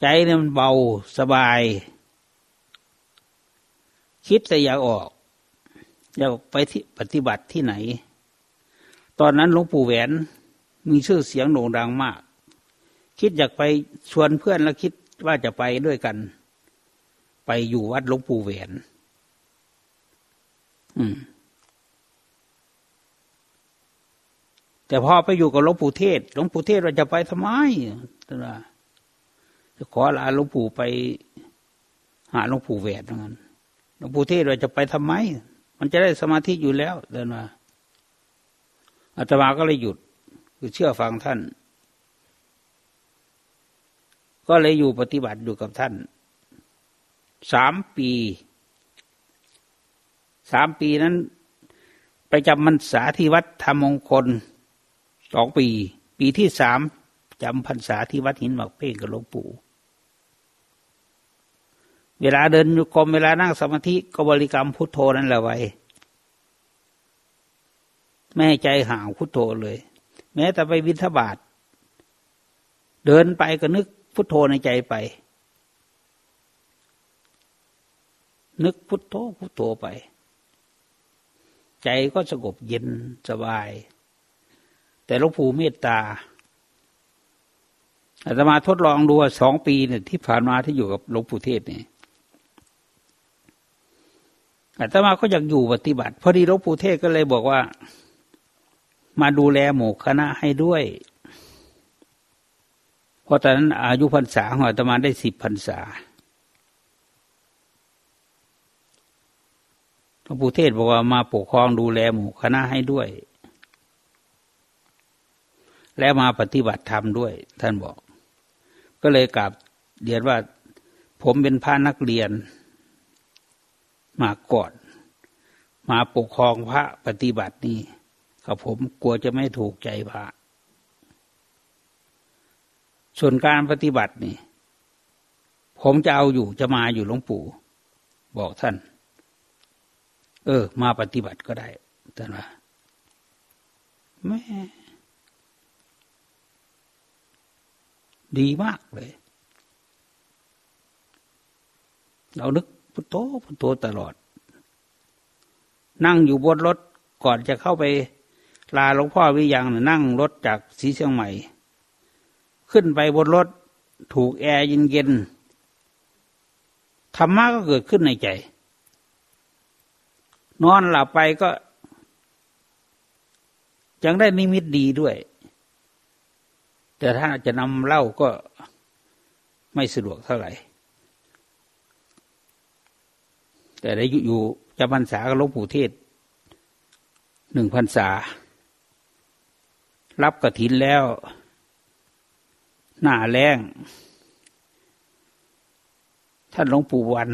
ใจเนี่ยมันเบาสบาย คิดแต่อยากออก อยากไปที่ปฏิบัติที่ไหน ตอนนั้นหลวงปู่แหวนมีชื่อเสียงโด่งดังมาก คิดอยากไปชวนเพื่อนแล้วคิดว่าจะไปด้วยกัน ไปอยู่วัดหลวงปู่แหวน อืม แต่พอไปอยู่กับหลวงปู่เทศหลวงปู่เทศว่าจะไปทำไมท่านว่าจะขอลาหลวงปู่ไป หาหลวงปู่แหวนนั้นหลวงปู่เทศว่าจะไปทำไม มันจะได้สมาธิอยู่แล้วเดินมาอาตมาก็เลยหยุด คือเชื่อฟังท่าน ก็เลยอยู่ปฏิบัติอยู่กับท่านสามปีสามปีนั้น ไปจำมันษาที่วัดธรรมมงคลสองปี ปีที่สามจำพรรษาที่วัดหินหมักเป้งกับหลวงปู่ เวลาเดินโยกมเวลานั่งสมาธิก็บริกรรมพุทโธนั่นแหละไว้ไม่ให้ใจห่างพุทโธเลย แม้แต่ไปวินทบาทเดินไปก็นึกพุทโธในใจไป นึกพุทโธพุทโธไป ใจก็สงบเย็นสบาย แต่หลวงปู่เมตตาอาตมาทดลองดูสองปีเนี่ยที่ผ่านมาที่อยู่กับหลวงปู่เทศเนี่ย อาตมาก็อยากอยู่ปฏิบัติ พอดีหลวงปู่เทศก็เลยบอกว่า มาดูแลหมู่คณะให้ด้วยเพราะตอนนั้นอายุพรรษาของอาตมาได้สิบพรรษาหลวงปู่เทศบอกว่ามาปกครองดูแลหมู่คณะให้ด้วย และมาปฏิบัติธรรมด้วย ท่านบอก ก็เลยกลับเรียนว่า ผมเป็นพระนักเรียน มาก่อน มาปกครองพระปฏิบัตินี่กับผมกลัวจะไม่ถูกใจพระ ส่วนการปฏิบัตินี่ ผมจะเอาอยู่จะมาอยู่หลวงปู่ บอกท่าน เออ มาปฏิบัติก็ได้ท่านว่าแม่ดีมากเลย เรานึก ทโธพุทโธตลอด นั่งอยู่บนรถก่อนจะเข้าไปลาหลวงพ่อวิยังนั่งรถจากสีเชียงใหม่ ขึ้นไปบนรถถูกแอร์เย็นๆธรรมะก็เกิดขึ้นในใจ นอนหลับไปก็ ยังได้นิมิตดีด้วย แต่ถ้าจะนำเล่าก็ไม่สะดวกเท่าไหร่ แต่ได้อยู่จำพรรษากับหลวงปู่เทศหนึ่งพรรษา รับกระถินแล้ว หน้าแรงท่านหลวงปู่วัน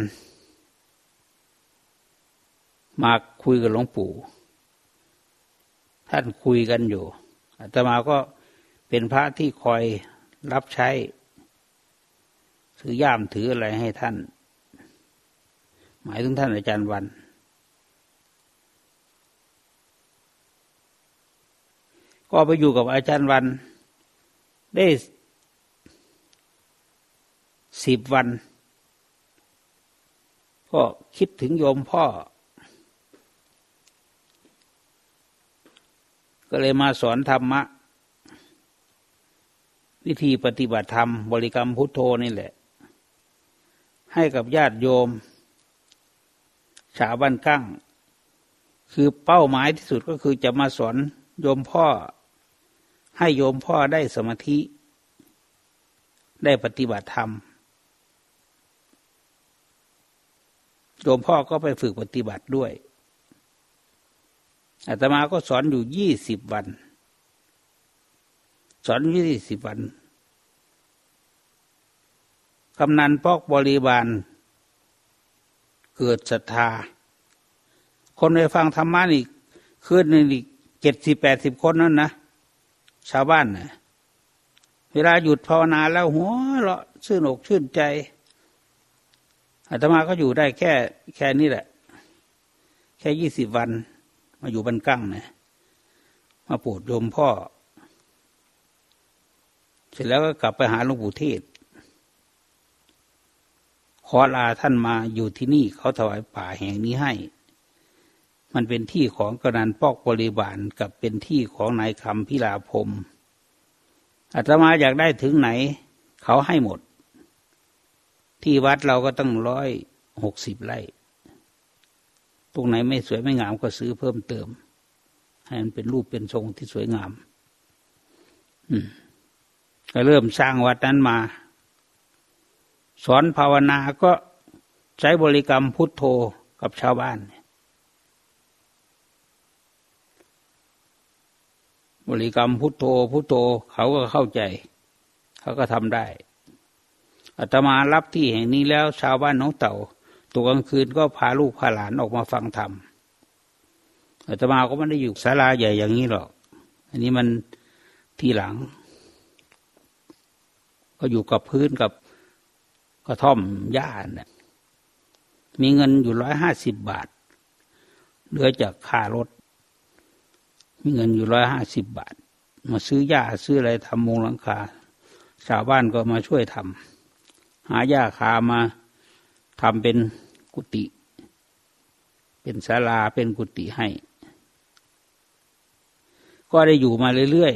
มาคุยกับหลวงปู่ ท่านคุยกันอยู่อาตมาก็เป็นพระที่คอยรับใช้ ถือย่ามถืออะไรให้ท่าน หมายถึงท่านอาจารย์วัน ก็ไปอยู่กับอาจารย์วัน ได้สิบวัน ก็คิดถึงโยมพ่อ ก็เลยมาสอนธรรมะ วิธีปฏิบัติธรรม บริกรรมพุทโธนี่แหละ ให้กับญาติโยม ชาวบ้านกั้ง คือเป้าหมายที่สุดก็คือจะมาสอนโยมพ่อ ให้โยมพ่อได้สมาธิ ได้ปฏิบัติธรรม โยมพ่อก็ไปฝึกปฏิบัติด้วยอาตมาก็สอนอยู่ยี่สิบวัน สอนยี่สิบวันกำนันปอกบริบาล เกิดศรัทธา คนไปฟังธรรมะนี่คืนนึงอีกเจ็ดสิบแปดสิบคนนั่นนะชาวบ้านนะเวลาหยุดภาวนาแล้วหัวเราะชื่นอกชื่นใจอาตมาก็อยู่ได้แค่แค่นี้แหละ แค่ยี่สิบวัน มาอยู่บันกั้งนะมาปวดโยมพ่อ เสร็จแล้วก็กลับไปหาหลวงปู่เทศ ขอลาท่านมาอยู่ที่นี่เขาถวายป่าแห่งนี้ให้ มันเป็นที่ของกนันปอกบริบาลกับเป็นที่ของนายคำพิลาพรมอาตมาอยากได้ถึงไหน เขาให้หมด ที่วัดเราก็ตั้งร้อยหกสิบไร่ ตรงไหนไม่สวยไม่งามก็ซื้อเพิ่มเติม ให้มันเป็นรูปเป็นทรงที่สวยงาม อืมก็เริ่มสร้างวัดนั้นมา สอนภาวนาก็ใช้บริกรรมพุทโธกับชาวบ้าน บริกรรมพุทโธพุทโธเขาก็เข้าใจ เขาก็ทำได้อาตมารับที่แห่งนี้แล้วชาวบ้านน้องเต่าตัวกลางคืนก็พาลูกพาหลานออกมาฟังธรรมอาตมาก็ไม่ได้อยู่ศาลาใหญ่อย่างนี้หรอก อันนี้มันที่หลัง ก็อยู่กับพื้นกับ กระท่อมหญ้าเนี่ยมีเงินอยู่ร้อยห้าสิบบาท เหลือจากค่ารถ มีเงินอยู่ร้อยห้าสิบบาท มาซื้อหญ้าซื้ออะไรทำมุงหลังคา ชาวบ้านก็มาช่วยทำหาหญ้าคามาทำเป็นกุฏิเป็นศาลาเป็นกุฏิให้ ก็ได้อยู่มาเรื่อย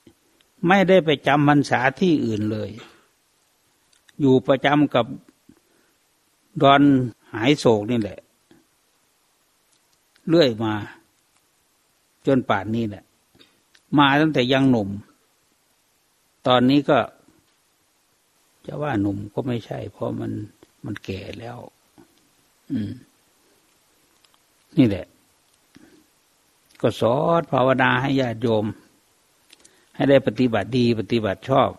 ๆ ไม่ได้ไปจำพรรษาที่อื่นเลย อยู่ประจำกับดอนหายโศกนี่แหละ เรื่อยมา จนป่านนี้แหละ มาตั้งแต่ยังหนุ่ม ตอนนี้ก็ จะว่าหนุ่มก็ไม่ใช่ เพราะมันมันแก่แล้ว อืม นี่แหละ ก็สอนภาวนาให้ญาติโยม ให้ได้ปฏิบัติดีปฏิบัติชอบ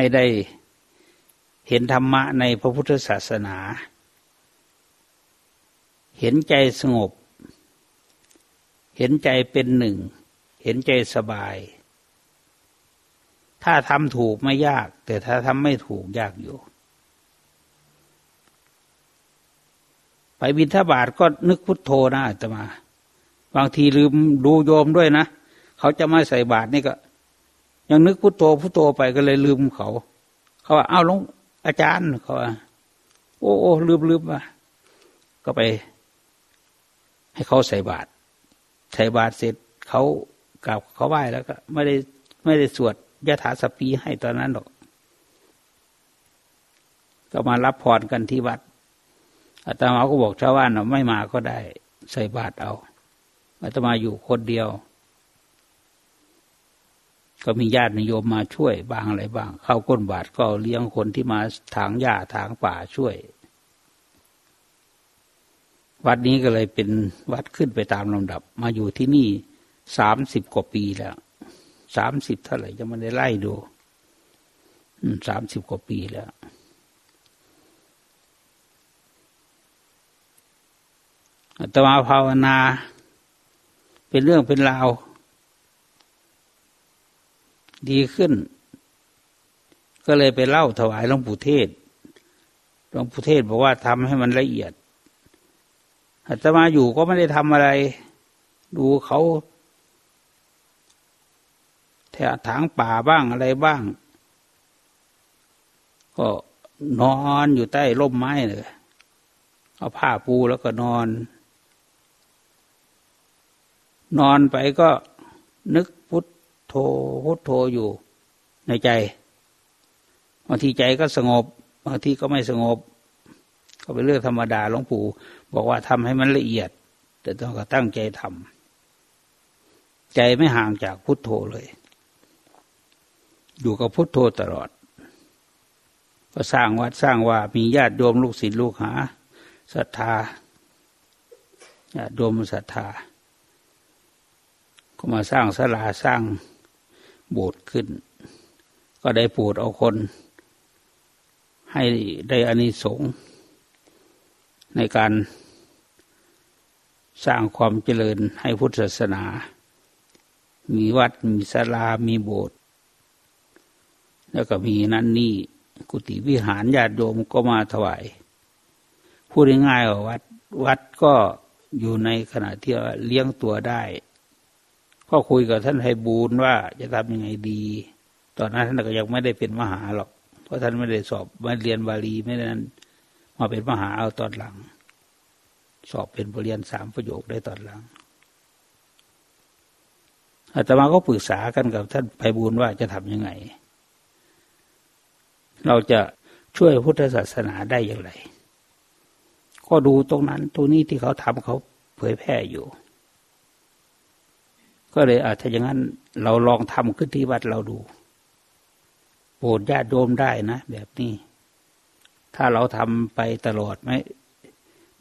ให้ได้เห็นธรรมะในพระพุทธศาสนา เห็นใจสงบ เห็นใจเป็นหนึ่ง เห็นใจสบาย ถ้าทำถูกไม่ยาก แต่ถ้าทำไม่ถูกยากอยู่ ไปบินทบาทก็นึกพุทโธนะอาตมา บางทีลืมดูโยมด้วยนะ เขาจะมาใส่บาตรนี่ก็ ยังนึกพุโทโธพุโทโธไปก็เลยลืมเขา เขาว่าอ้าวลงอาจารย์เขาว่าโอ้โอ้ลืมลืมว่ะก็ไป ให้เขาใส่บาตรใส่บาตรเสร็จเขากลับเขาไหว้แล้วก็ ไม่ได้ไม่ได้สวดยะถาสปีให้ตอนนั้นหรอก ก็มารับพรกันที่วัดอาตมาก็บอกชาวบ้านว่าไม่มาก็ได้ ใส่บาตรเอาอาตมาอยู่คนเดียว ก็มีญาตินิยมมาช่วยบางอะไรบ้าง เข้าก้นบาทก็เลี้ยงคนที่มาถางหญ้าถางป่าช่วย วัดนี้ก็เลยเป็นวัดขึ้นไปตามลำดับ มาอยู่ที่นี่สามสิบกว่าปีแล้วสามสิบเท่าไหร่จะม่ได้ไล่ดูสามสิบกว่าปีแล้วอาตมาภาวนา เป็นเรื่องเป็นราว ดีขึ้น ก็เลยไปเล่าถวายหลวงปู่เทศหลวงปู่เทศบอกว่าทำให้มันละเอียดอาตมาอยู่ก็ไม่ได้ทำอะไร ดูเขาแถวถางป่าบ้างอะไรบ้าง ก็นอนอยู่ใต้ร่มไม้เลยเอาผ้าปูแล้วก็นอน นอนไปก็นึกพุท โธพุทโธอยู่ในใจบางทีใจก็สงบบางทีก็ไม่สงบ ก็เป็นเรื่องธรรมดาหลวงปู่บอกว่าทำให้มันละเอียด แต่ต้องก็ตั้งใจทำใจไม่ห่างจากพุทโธเลย อยู่กับพุทโธตลอด ก็สร้างวัดสร้างว่ามีญาติโยมลูกศิษย์ลูกหาศรัทธาญาติโยมศรัทธาก็มาสร้างศาลาสร้าง บสถ์ขึ้น ก็ได้ปรดเอาคน ให้ได้อานิสงส์ในการสร้างความเจริญให้พุทธศาสนา มีวัด มีศาลา มีโบสถ์ แล้วก็มีนั่นนี่ กุฏิวิหารญาติโยมก็มาถวาย พูดง่ายๆว่าวัด วัดก็อยู่ในขณะที่เลี้ยงตัวได้ ก็คุยกับท่านไฮบูลว่าจะทำยังไงดี ตอนนั้นท่านก็ยังไม่ได้เป็นมหาหรอก เพราะท่านไม่ได้สอบมาเรียนบาลีไม่ได้นั้นมาเป็นมหาเอาตอนหลัง สอบเป็นบริญญาสามประโยคได้ตอนหลังอาตมาก็ปรึกษากันกับท่านไพบูลว่าจะทำยังไง เราจะช่วยพุทธศาสนาได้อย่างไร ก็ดูตรงนั้นตรงนี้ที่เขาทำเขาเผยแพร่อยู่ ก็เลยอาจจะอย่างนั้น เราลองทำขึ้นที่วัดเราดูโปรดญาติโยมได้นะ แบบนี้ ถ้าเราทำไปตลอดไม่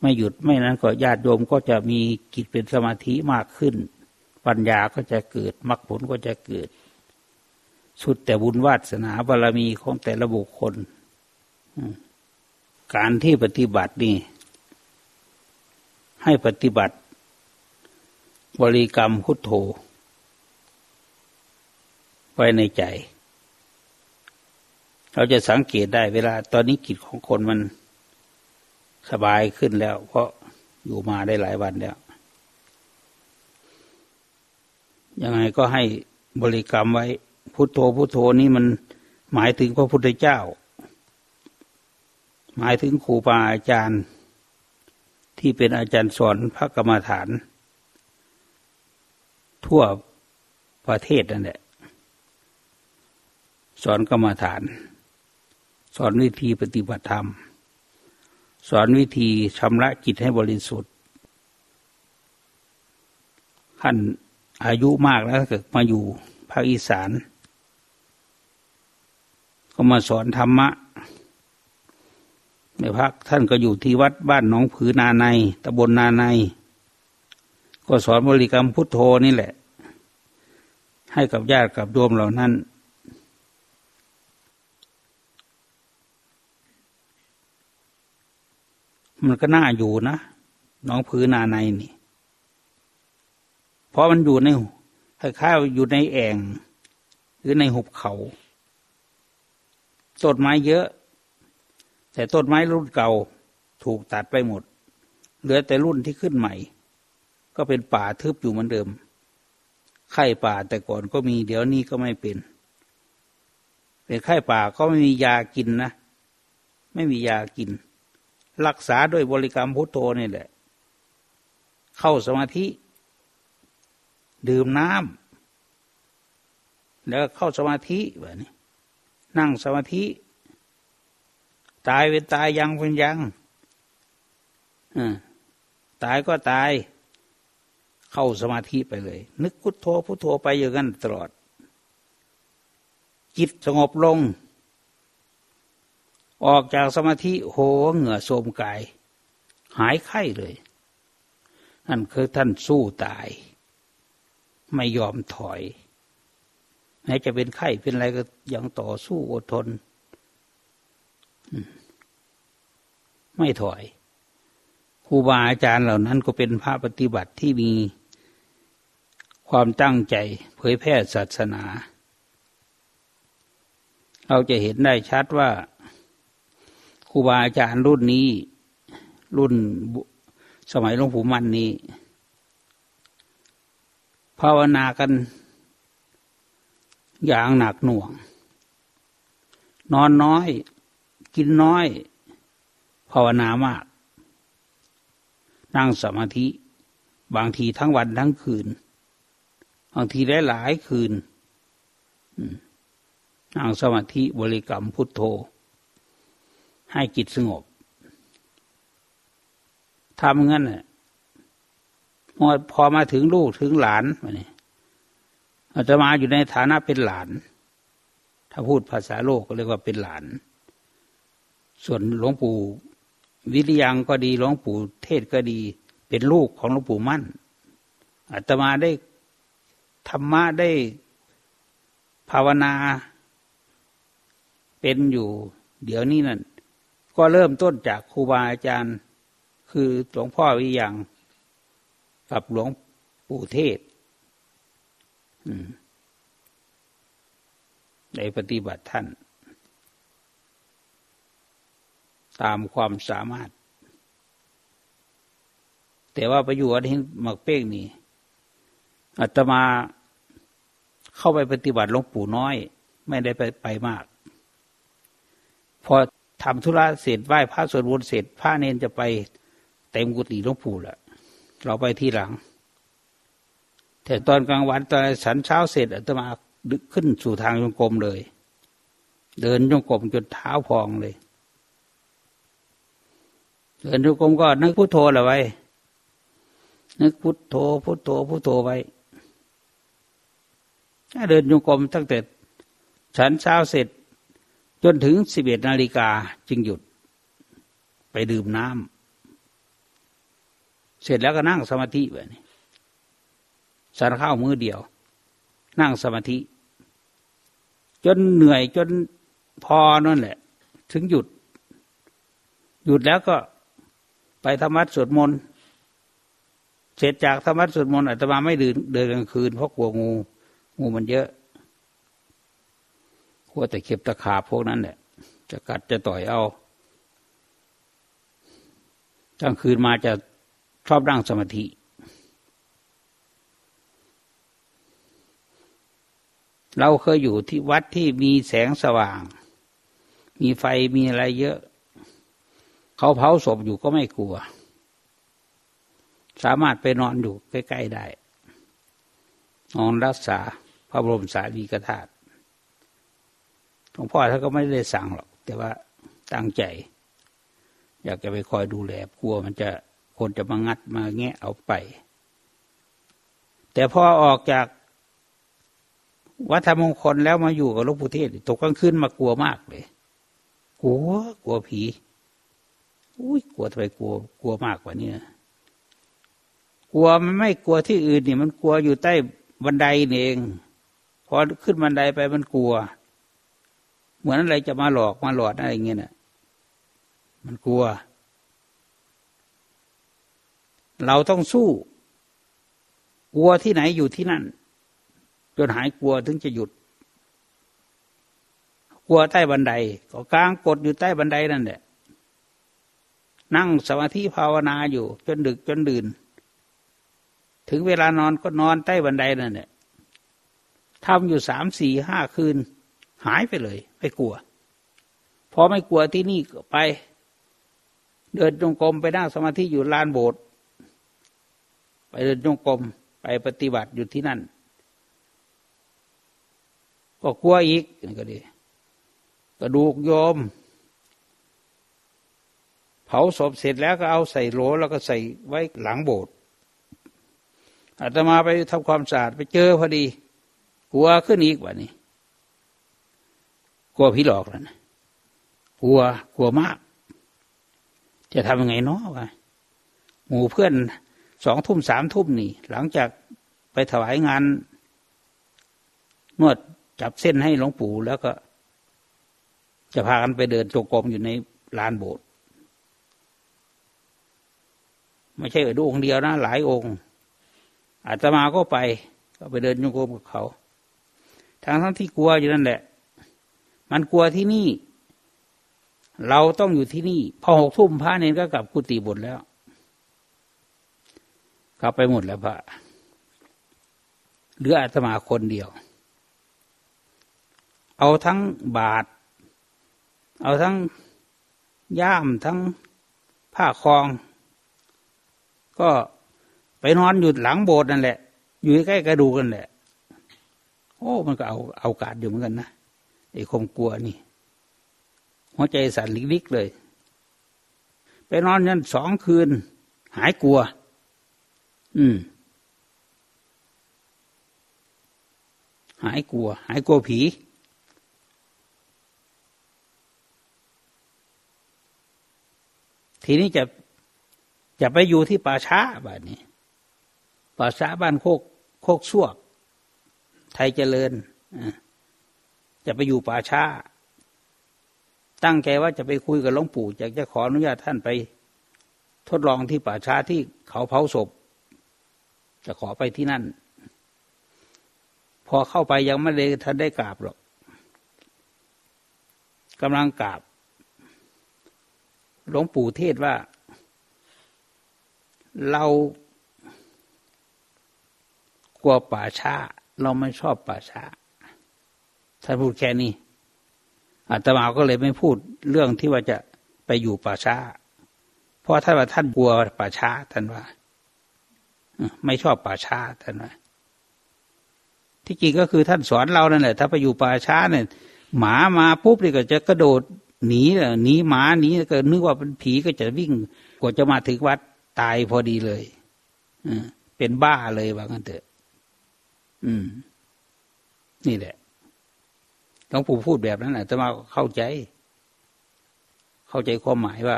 ไม่หยุดไม่นั้นก็ญาติโยมก็จะมีกิจเป็นสมาธิมากขึ้น ปัญญาก็จะเกิดมรรคผลก็จะเกิด สุดแต่บุญวาสนาบารมีของแต่ละบุคคลการที่ปฏิบัตินี่ ให้ปฏิบัติ บริกรรมพุทโธ ไว้ในใจ เราจะสังเกตได้เวลาตอนนี้กิจของคนมันสบายขึ้นแล้ว เพราะอยู่มาได้หลายวันแล้ว ยังไงก็ให้บริกรรมไว้ พุทโธพุทโธนี่มันหมายถึงพระพุทธเจ้า หมายถึงครูบาอาจารย์ ที่เป็นอาจารย์สอนพระกรรมฐาน ทั่วประเทศนั่นแหละ สอนกรรมฐาน สอนวิธีปฏิบัติธรรม สอนวิธีชำระจิตให้บริสุทธิ์ท่านอายุมากแล้วเกิดมาอยู่ภาคอีสาน ก็มาสอนธรรมะในพักท่านก็อยู่ที่วัดบ้านหนองผือนาในตำบลนาใน ก็สอนบริกรรมพุทโธนี่แหละ ให้กับญาติกับโยมเหล่านั้น มันก็น่าอยู่นะน้องผือนาในนี่ เพราะมันอยู่ในคล้ายๆอยู่ในแอ่ง หรือในหุบเขาต้นไม้เยอะ แต่ต้นไม้รุ่นเก่าถูกตัดไปหมด เหลือแต่รุ่นที่ขึ้นใหม่ ก็เป็นป่าทึบอยู่เหมือนเดิม ไข้ป่าแต่ก่อนก็มี เดี๋ยวนี้ก็ไม่เป็น เป็นไข้ป่าก็ไม่มียากินนะ ไม่มียากิน รักษาด้วยบริกรรมพุทโธนี่แหละ เข้าสมาธิ ดื่มน้ำแล้วเข้าสมาธิแบบนี้ นั่งสมาธิ ตายเป็นตายยังเป็นยังตายก็ตาย เข้าสมาธิไปเลย นึกพุทโธพุทโธไปอย่างนั้นตลอด จิตสงบลง ออกจากสมาธิโหเหงื่อโสมกาย หายไข้เลยนั่นคือท่านสู้ตาย ไม่ยอมถอยแม้จะเป็นไข้เป็นอะไรก็ยังต่อสู้อดทน ไม่ถอย ครูบาอาจารย์เหล่านั้นก็เป็นพระปฏิบัติที่มีความตั้งใจเผยแพร่ศาสนา เราจะเห็นได้ชัดว่าครูบาอาจารย์รุ่นนี้ รุ่นสมัยหลวงปู่มันนี้ ภาวนากันอย่างหนักหน่วง นอนน้อย กินน้อย ภาวนามาก นั่งสมาธิ บางทีทั้งวันทั้งคืน บางทีได้หลายคืนนั่งสมาธิบริกรรมพุทโธ ให้จิตสงบทำงั้นน่ะพอมาถึงลูกถึงหลานมานี่อาจะมาอยู่ในฐานะเป็นหลาน ถ้าพูดภาษาโลกก็เรียกว่าเป็นหลาน ส่วนหลวงปู่ วิริยังก็ดีหลวงปู่เทศก็ดี เป็นลูกของหลวงปู่มั่นอาตมาได้ธรรมะได้ภาวนา เป็นอยู่ เดี๋ยวนี้นั่นก็เริ่มต้นจากครูบาอาจารย์ คือหลวงพ่อวิยังกับหลวงปู่เทศในปฏิบัติท่าน ตามความสามารถ แต่ว่าไปอยู่วัดหินหมักเป้งนี่อาตมาเข้าไปปฏิบัติหลวงปู่น้อย ไม่ได้ไปไปมาก พอทำธุระเสร็จไหว้พระสวดมนต์เสร็จพระเนนจะไปเต็มกุฏิหลวงปู่แหละเราไปที่หลัง แต่ตอนกลางวันตอนสันเช้าเสร็จอาตมาดึกขึ้นสู่ทางจงกรมเลย เดินจงกรมจนเท้าพองเลย เดินจงกรมก็นึกพุทโธละไว้ นึกพุทโธพุทโธพุทโธไว้เดินจงกรมตั้งแต่ฉันเช้าเสร็จ จนถึงสิบเอ็ดนาฬิกาจึงหยุด ไปดื่มน้ำเสร็จแล้วก็นั่งสมาธิแบบนี้สารข้าวมือเดียว นั่งสมาธิ จนเหนื่อยจนพอนั่นแหละ ถึงหยุด หยุดแล้วก็ ไปธรรมะสวดมนต์เสร็จจากธรรมะสวดมนต์อาตมาไม่เดินเดินกลางคืนเพราะกลัวงู งูมันเยอะขัวแต่เข็บตะขาบพวกนั้นแหละจะกัดจะต่อยเอากลางคืนมาจะชอบนั่งสมาธิ เราเคยอยู่ที่วัดที่มีแสงสว่าง มีไฟมีอะไรเยอะ เขาเผาศพอยู่ก็ไม่กลัว สามารถไปนอนอยู่ใกล้ ๆ ได้ นอนรักษาพระบรมสารีกธาตุหลวงพ่อท่านก็ไม่ได้สั่งหรอก แต่ว่าตั้งใจ อยากจะไปคอยดูแลกลัวมันจะคนจะมางัดมาแงะเอาไป แต่พอออกจากวัฒมงคลแล้วมาอยู่กับหลวงปู่เทศตกกลางคืนมากลัวมากเลย กลัวกลัวผี อุ้ยกลัวทำไมกลัว กลัวมากกว่านี้กลัวมันไม่กลัวที่อื่นนี่มันกลัวอยู่ใต้บันไดนี่เองพอขึ้นบันไดไปมันกลัว เหมือนอะไรจะมาหลอกมาหลอดอะไรเงี้ยน่ะ มันกลัว เราต้องสู้ กลัวที่ไหนอยู่ที่นั่น จนหายกลัวถึงจะหยุด กลัวใต้บันได ก็กลางกดอยู่ใต้บันไดนั่นแหละ นั่งสมาธิภาวนาอยู่ จนดึกจนดื่น ถึงเวลานอนก็นอนใต้บันไดนั่นแหละทำอยู่สามสี่ห้าคืน หายไปเลย ไม่กลัว พอไม่กลัวที่นี่ก็ไป เดินจงกรมไปนั่งสมาธิอยู่ลานโบสถ์ไปเดินจงกรมไปปฏิบัติอยู่ที่นั่น ก็กลัวอีกนี่ก็ดีกระดูกโยม เผาศพเสร็จแล้วก็เอาใส่โหลแล้วก็ใส่ไว้หลังโบสถ์อาตมาไปทำความสะอาดไปเจอพอดี กลัวขึ้นอีกว่านี้ กลัวผีหลอกแล้วนะกลัวกลัวมาก จะทำยังไงเนาะวะหมู่เพื่อนสองทุ่มสามทุ่มนี่ หลังจากไปถวายงาน นวดจับเส้นให้หลวงปู่แล้วก็ จะพากันไปเดินจงกรมอยู่ในลานโบสถ์ ไม่ใช่ดูองค์เดียวนะ หลายองค์อาตมาก็ไปก็ไปเดินจงกรมกับเขาทั้งทั้งที่กลัวอยู่นั่นแหละ มันกลัวที่นี่ เราต้องอยู่ที่นี่ พอหกทุ่มพระเนนก็กลับกุฏิบทแล้วกลับไปหมดแล้วพระเหลืออาตมาคนเดียว เอาทั้งบาท เอาทั้งย่ามทั้งผ้าคลอง ก็ไปนอนอยู่หลังโบสถ์นั่นแหละ อยู่ใกล้กระดูกันแหละ โอ้มันก็เอาเอากาดอยู่เหมือนกันนะไอ้คมกลัวนี่ หัวใจสั่นลิกๆเลย ไปนอนยันสองคืน หายกลัว อืม หายกลัว หายกลัวผีทีนี้จะ จะไปอยู่ที่ป่าช้าบ้านนี้ป่าช้าบ้านโคกโคกซวก ไทยเจริญจะไปอยู่ป่าช้า ตั้งใจว่าจะไปคุยกับหลวงปู่อยากจะขออนุญาตท่านไป ทดลองที่ป่าช้าที่เขาเผาศพ จะขอไปที่นั่น พอเข้าไปยังไม่ได้ท่านได้กราบหรอกกำลังกราบหลวงปู่เทศว่า เรากลัวป่าช้า เราไม่ชอบป่าช้าท่านพูดแค่นี้อาตมาก็เลยไม่พูดเรื่องที่ว่าจะไปอยู่ป่าช้า เพราะท่านว่าท่านกลัวป่าช้าท่านว่าไม่ชอบป่าช้าท่านว่าที่จริงก็คือท่านสอนเรานั่นแหละถ้าไปอยู่ป่าช้าเนี่ยหมามาปุ๊บนี่ก็จะกระโดดหนีหนีหมาหนีก็นึกว่าเป็นผีก็จะวิ่งกว่าจะมาถึงวัด ตายพอดีเลยอเป็นบ้าเลยว่างั้นเถอะอืมนี่แหละหลวงปู่พูดแบบนั้นแหละแต่มาเข้าใจ เข้าใจความหมายว่า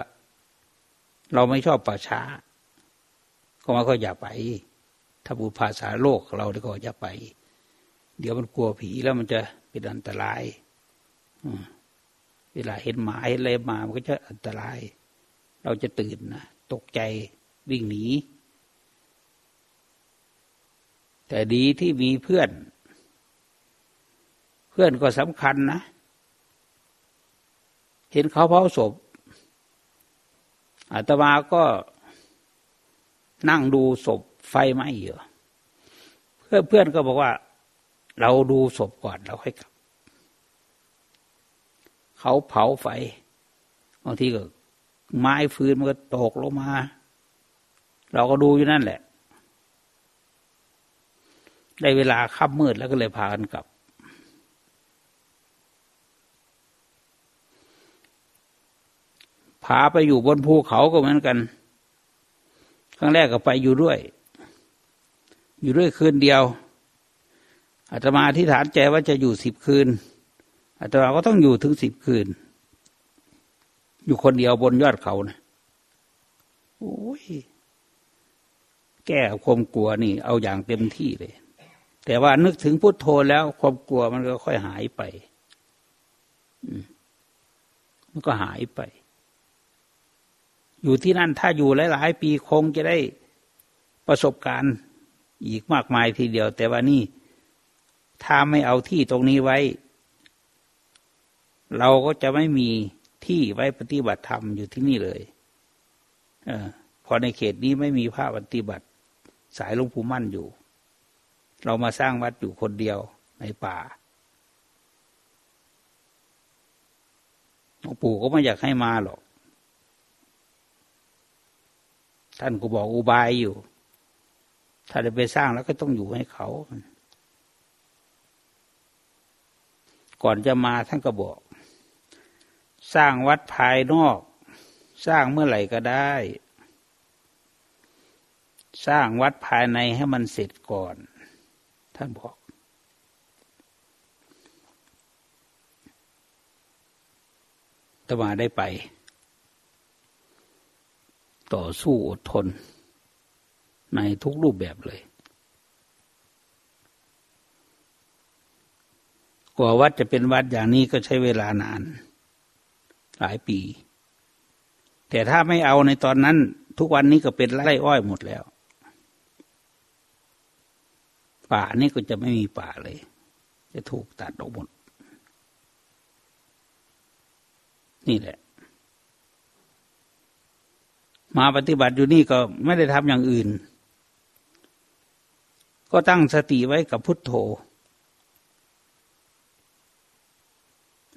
เราไม่ชอบป่าช้า ก็มาก็อย่าไป ถ้าพูดภาษาโลกเราก็อย่าไป เดี๋ยวมันกลัวผีแล้วมันจะเป็นอันตรายเวลาเห็นหมาเห็นอะไรมา มันก็จะอันตราย เราจะตื่นนะตกใจ วิ่งหนี แต่ดีที่มีเพื่อน เพื่อนก็สำคัญนะ เห็นเขาเผาศพอาตมาก็นั่งดูศพไฟไหม้อยู่เพื่อนเพื่อนก็บอกว่า เราดูศพก่อนเราค่อยกลับ เขาเผาไฟบางทีก็ไม้ฟืนมันก็ตกลงมา เราก็ดูอยู่นั่นแหละ ได้เวลาค่ำมืดแล้วก็เลยพากันกลับ พาไปอยู่บนภูเขาก็เหมือนกัน ครั้งแรกก็ไปอยู่ด้วย อยู่ด้วยคืนเดียวอาตมาที่ฐานใจว่าจะอยู่สิบคืนอาตมาก็ต้องอยู่ถึงสิบคืน อยู่คนเดียวบนยอดเขานะโอ้ย แก้ความกลัวนี่ เอาอย่างเต็มที่เลย แต่ว่านึกถึงพุทโธแล้วความกลัวมันก็ค่อยหายไปมันก็หายไป อยู่ที่นั่นถ้าอยู่หลายๆปีคงจะได้ประสบการณ์อีกมากมายทีเดียว แต่ว่านี่ ถ้าไม่เอาที่ตรงนี้ไว้ เราก็จะไม่มีที่ไว้ปฏิบัติธรรมอยู่ที่นี่เลยอพอในเขตนี้ไม่มีพระปฏิบัติ สายหลวงปู่มั่นอยู่ เรามาสร้างวัดอยู่คนเดียวในป่าหลวงปู่ก็ไม่อยากให้มาหรอก ท่านก็บอกอุบายอยู่ ถ้าจะไปสร้างแล้วก็ต้องอยู่ให้เขา ก่อนจะมาท่านก็บอก สร้างวัดภายนอก สร้างเมื่อไหร่ก็ได้ สร้างวัดภายในให้มันเสร็จก่อน ท่านบอก ตมาได้ไป ต่อสู้อดทน ในทุกรูปแบบเลย กว่าวัดจะเป็นวัดอย่างนี้ก็ใช้เวลานาน หลายปี แต่ถ้าไม่เอาในตอนนั้น ทุกวันนี้ก็เป็นไร่อ้อยหมดแล้ว ป่านี่ก็จะไม่มีป่าเลย จะถูกตัดออกหมด นี่แหละ มาปฏิบัติอยู่นี่ก็ไม่ได้ทำอย่างอื่น ก็ตั้งสติไว้กับพุทโธ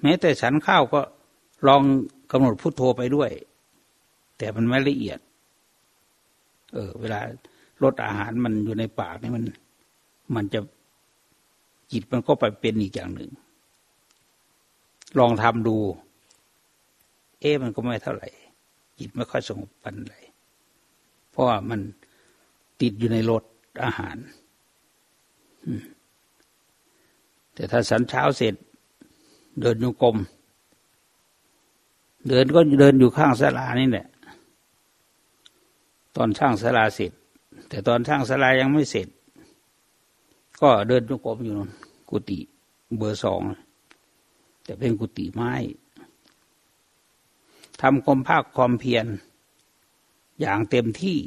แม้แต่ฉันข้าวก็ลองกำหนดพุทโธไปด้วย แต่มันไม่ละเอียด เออ เวลาลดอาหารมันอยู่ในปากนี่มัน มันจะจิตมันก็ไปเป็นอีกอย่างหนึ่ง ลองทำดู เอ๊มันก็ไม่เท่าไหร่ จิตไม่ค่อยสงบปันเลยเพราะว่ามันติดอยู่ในรถอาหาร แต่ถ้าสันเช้าเสร็จ เดินโยกม เดินก็เดินอยู่ข้างศาลานี่แหละ ตอนสร้างศาลาเสร็จ แต่ตอนสร้างศาลายังไม่เสร็จ ก็เดินจงกรมอยู่กุฏิเบอร์สองแต่เป็นกุฏิไม้ทำความภาคความเพียรอย่างเต็มที่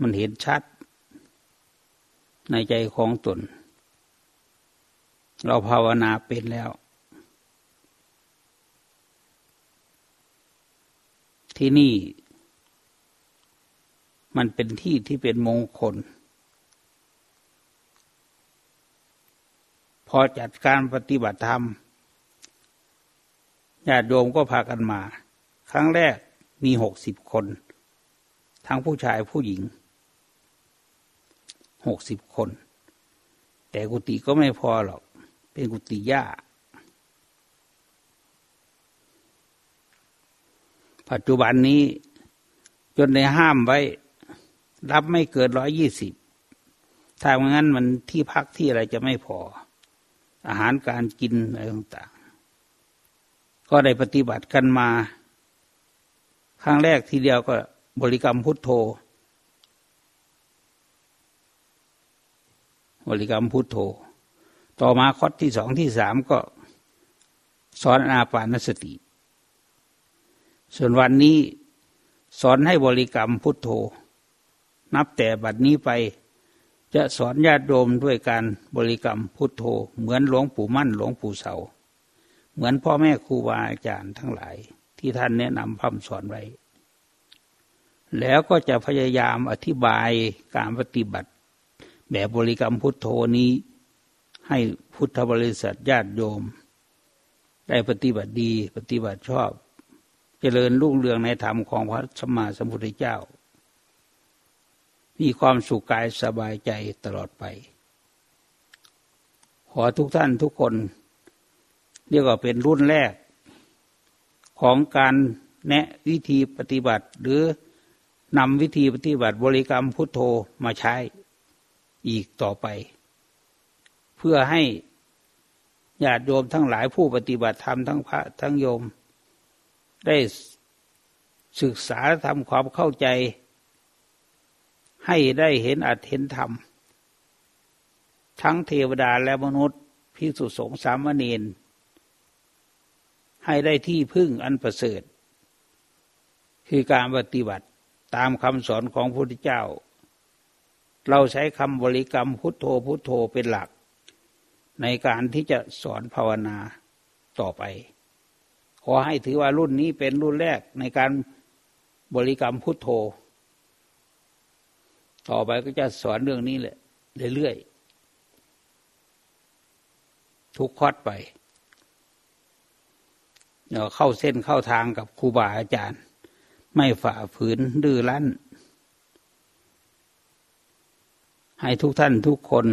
มันเห็นชัด ในใจของตน เราภาวนาเป็นแล้ว ที่นี่ มันเป็นที่ที่เป็นมงคล พอจัดการปฏิบัติธรรมญาติโยมก็พากันมา ครั้งแรกมีหกสิบคน ทั้งผู้ชายผู้หญิงหกสิบคน แต่กุฏิก็ไม่พอหรอก เป็นกุฏิหญ้าปัจจุบันนี้จนในห้ามไว้ รับไม่เกินร้อยยี่สิบถ้าไม่งั้นมันที่พักที่อะไรจะไม่พอ อาหารการกินอะไรต่างก็ได้ปฏิบัติกันมา ครั้งแรกทีเดียวก็บริกรรมพุทโธ บริกรรมพุทโธ ต่อมาข้อที่สองที่สามก็สอนอาปานสติ ส่วนวันนี้สอนให้บริกรรมพุทโธ นับแต่บัดนี้ไป จะสอนญาติโยมด้วยการบริกรรมพุทโธ เหมือนหลวงปู่มั่นหลวงปู่เสา เหมือนพ่อแม่ครูบาอาจารย์ทั้งหลาย ที่ท่านแนะนำพร่ำสอนไว้ แล้วก็จะพยายามอธิบายการปฏิบัติ แบบบริกรรมพุทโธนี้ให้พุทธบริษัทญาติโยม ได้ปฏิบัติดีปฏิบัติชอบ เจริญรุ่งเรืองในธรรมของพระสมมาสมุทรเจ้า มีความสุขกายสบายใจตลอดไป ขอทุกท่านทุกคนเรียกว่าเป็นรุ่นแรก ของการแนะวิธีปฏิบัติ หรือนำวิธีปฏิบัติบริกรรมพุทโธมาใช้อีกต่อไป เพื่อให้ญาติโยมทั้งหลายผู้ปฏิบัติธรรมทั้งพระทั้งโยม ได้ศึกษาทำความเข้าใจ ให้ได้เห็นอัตเห็นธรรม ทั้งเทวดาและมนุษย์พิสุสงสามเณรให้ได้ที่พึ่งอันประเสริฐ คือการปฏิบัติตามคำสอนของพระพุทธเจ้า เราใช้คำบริกรรมพุทโธพุทโธเป็นหลัก ในการที่จะสอนภาวนาต่อไป ขอให้ถือว่ารุ่นนี้เป็นรุ่นแรกในการบริกรรมพุทโธ ต่อไปก็จะสอนเรื่องนี้แหละ เรื่อยๆทุกคอดไปเข้าเส้นเข้าทางกับครูบาอาจารย์ ไม่ฝ่าฝืนดื้อรั้น ให้ทุกท่านทุกคน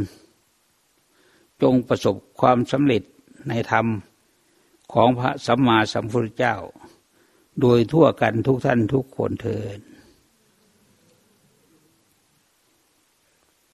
จงประสบความสำเร็จในธรรมของพระสัมมาสัมพุทธเจ้า โดยทั่วกันทุกท่านทุกคนเถิด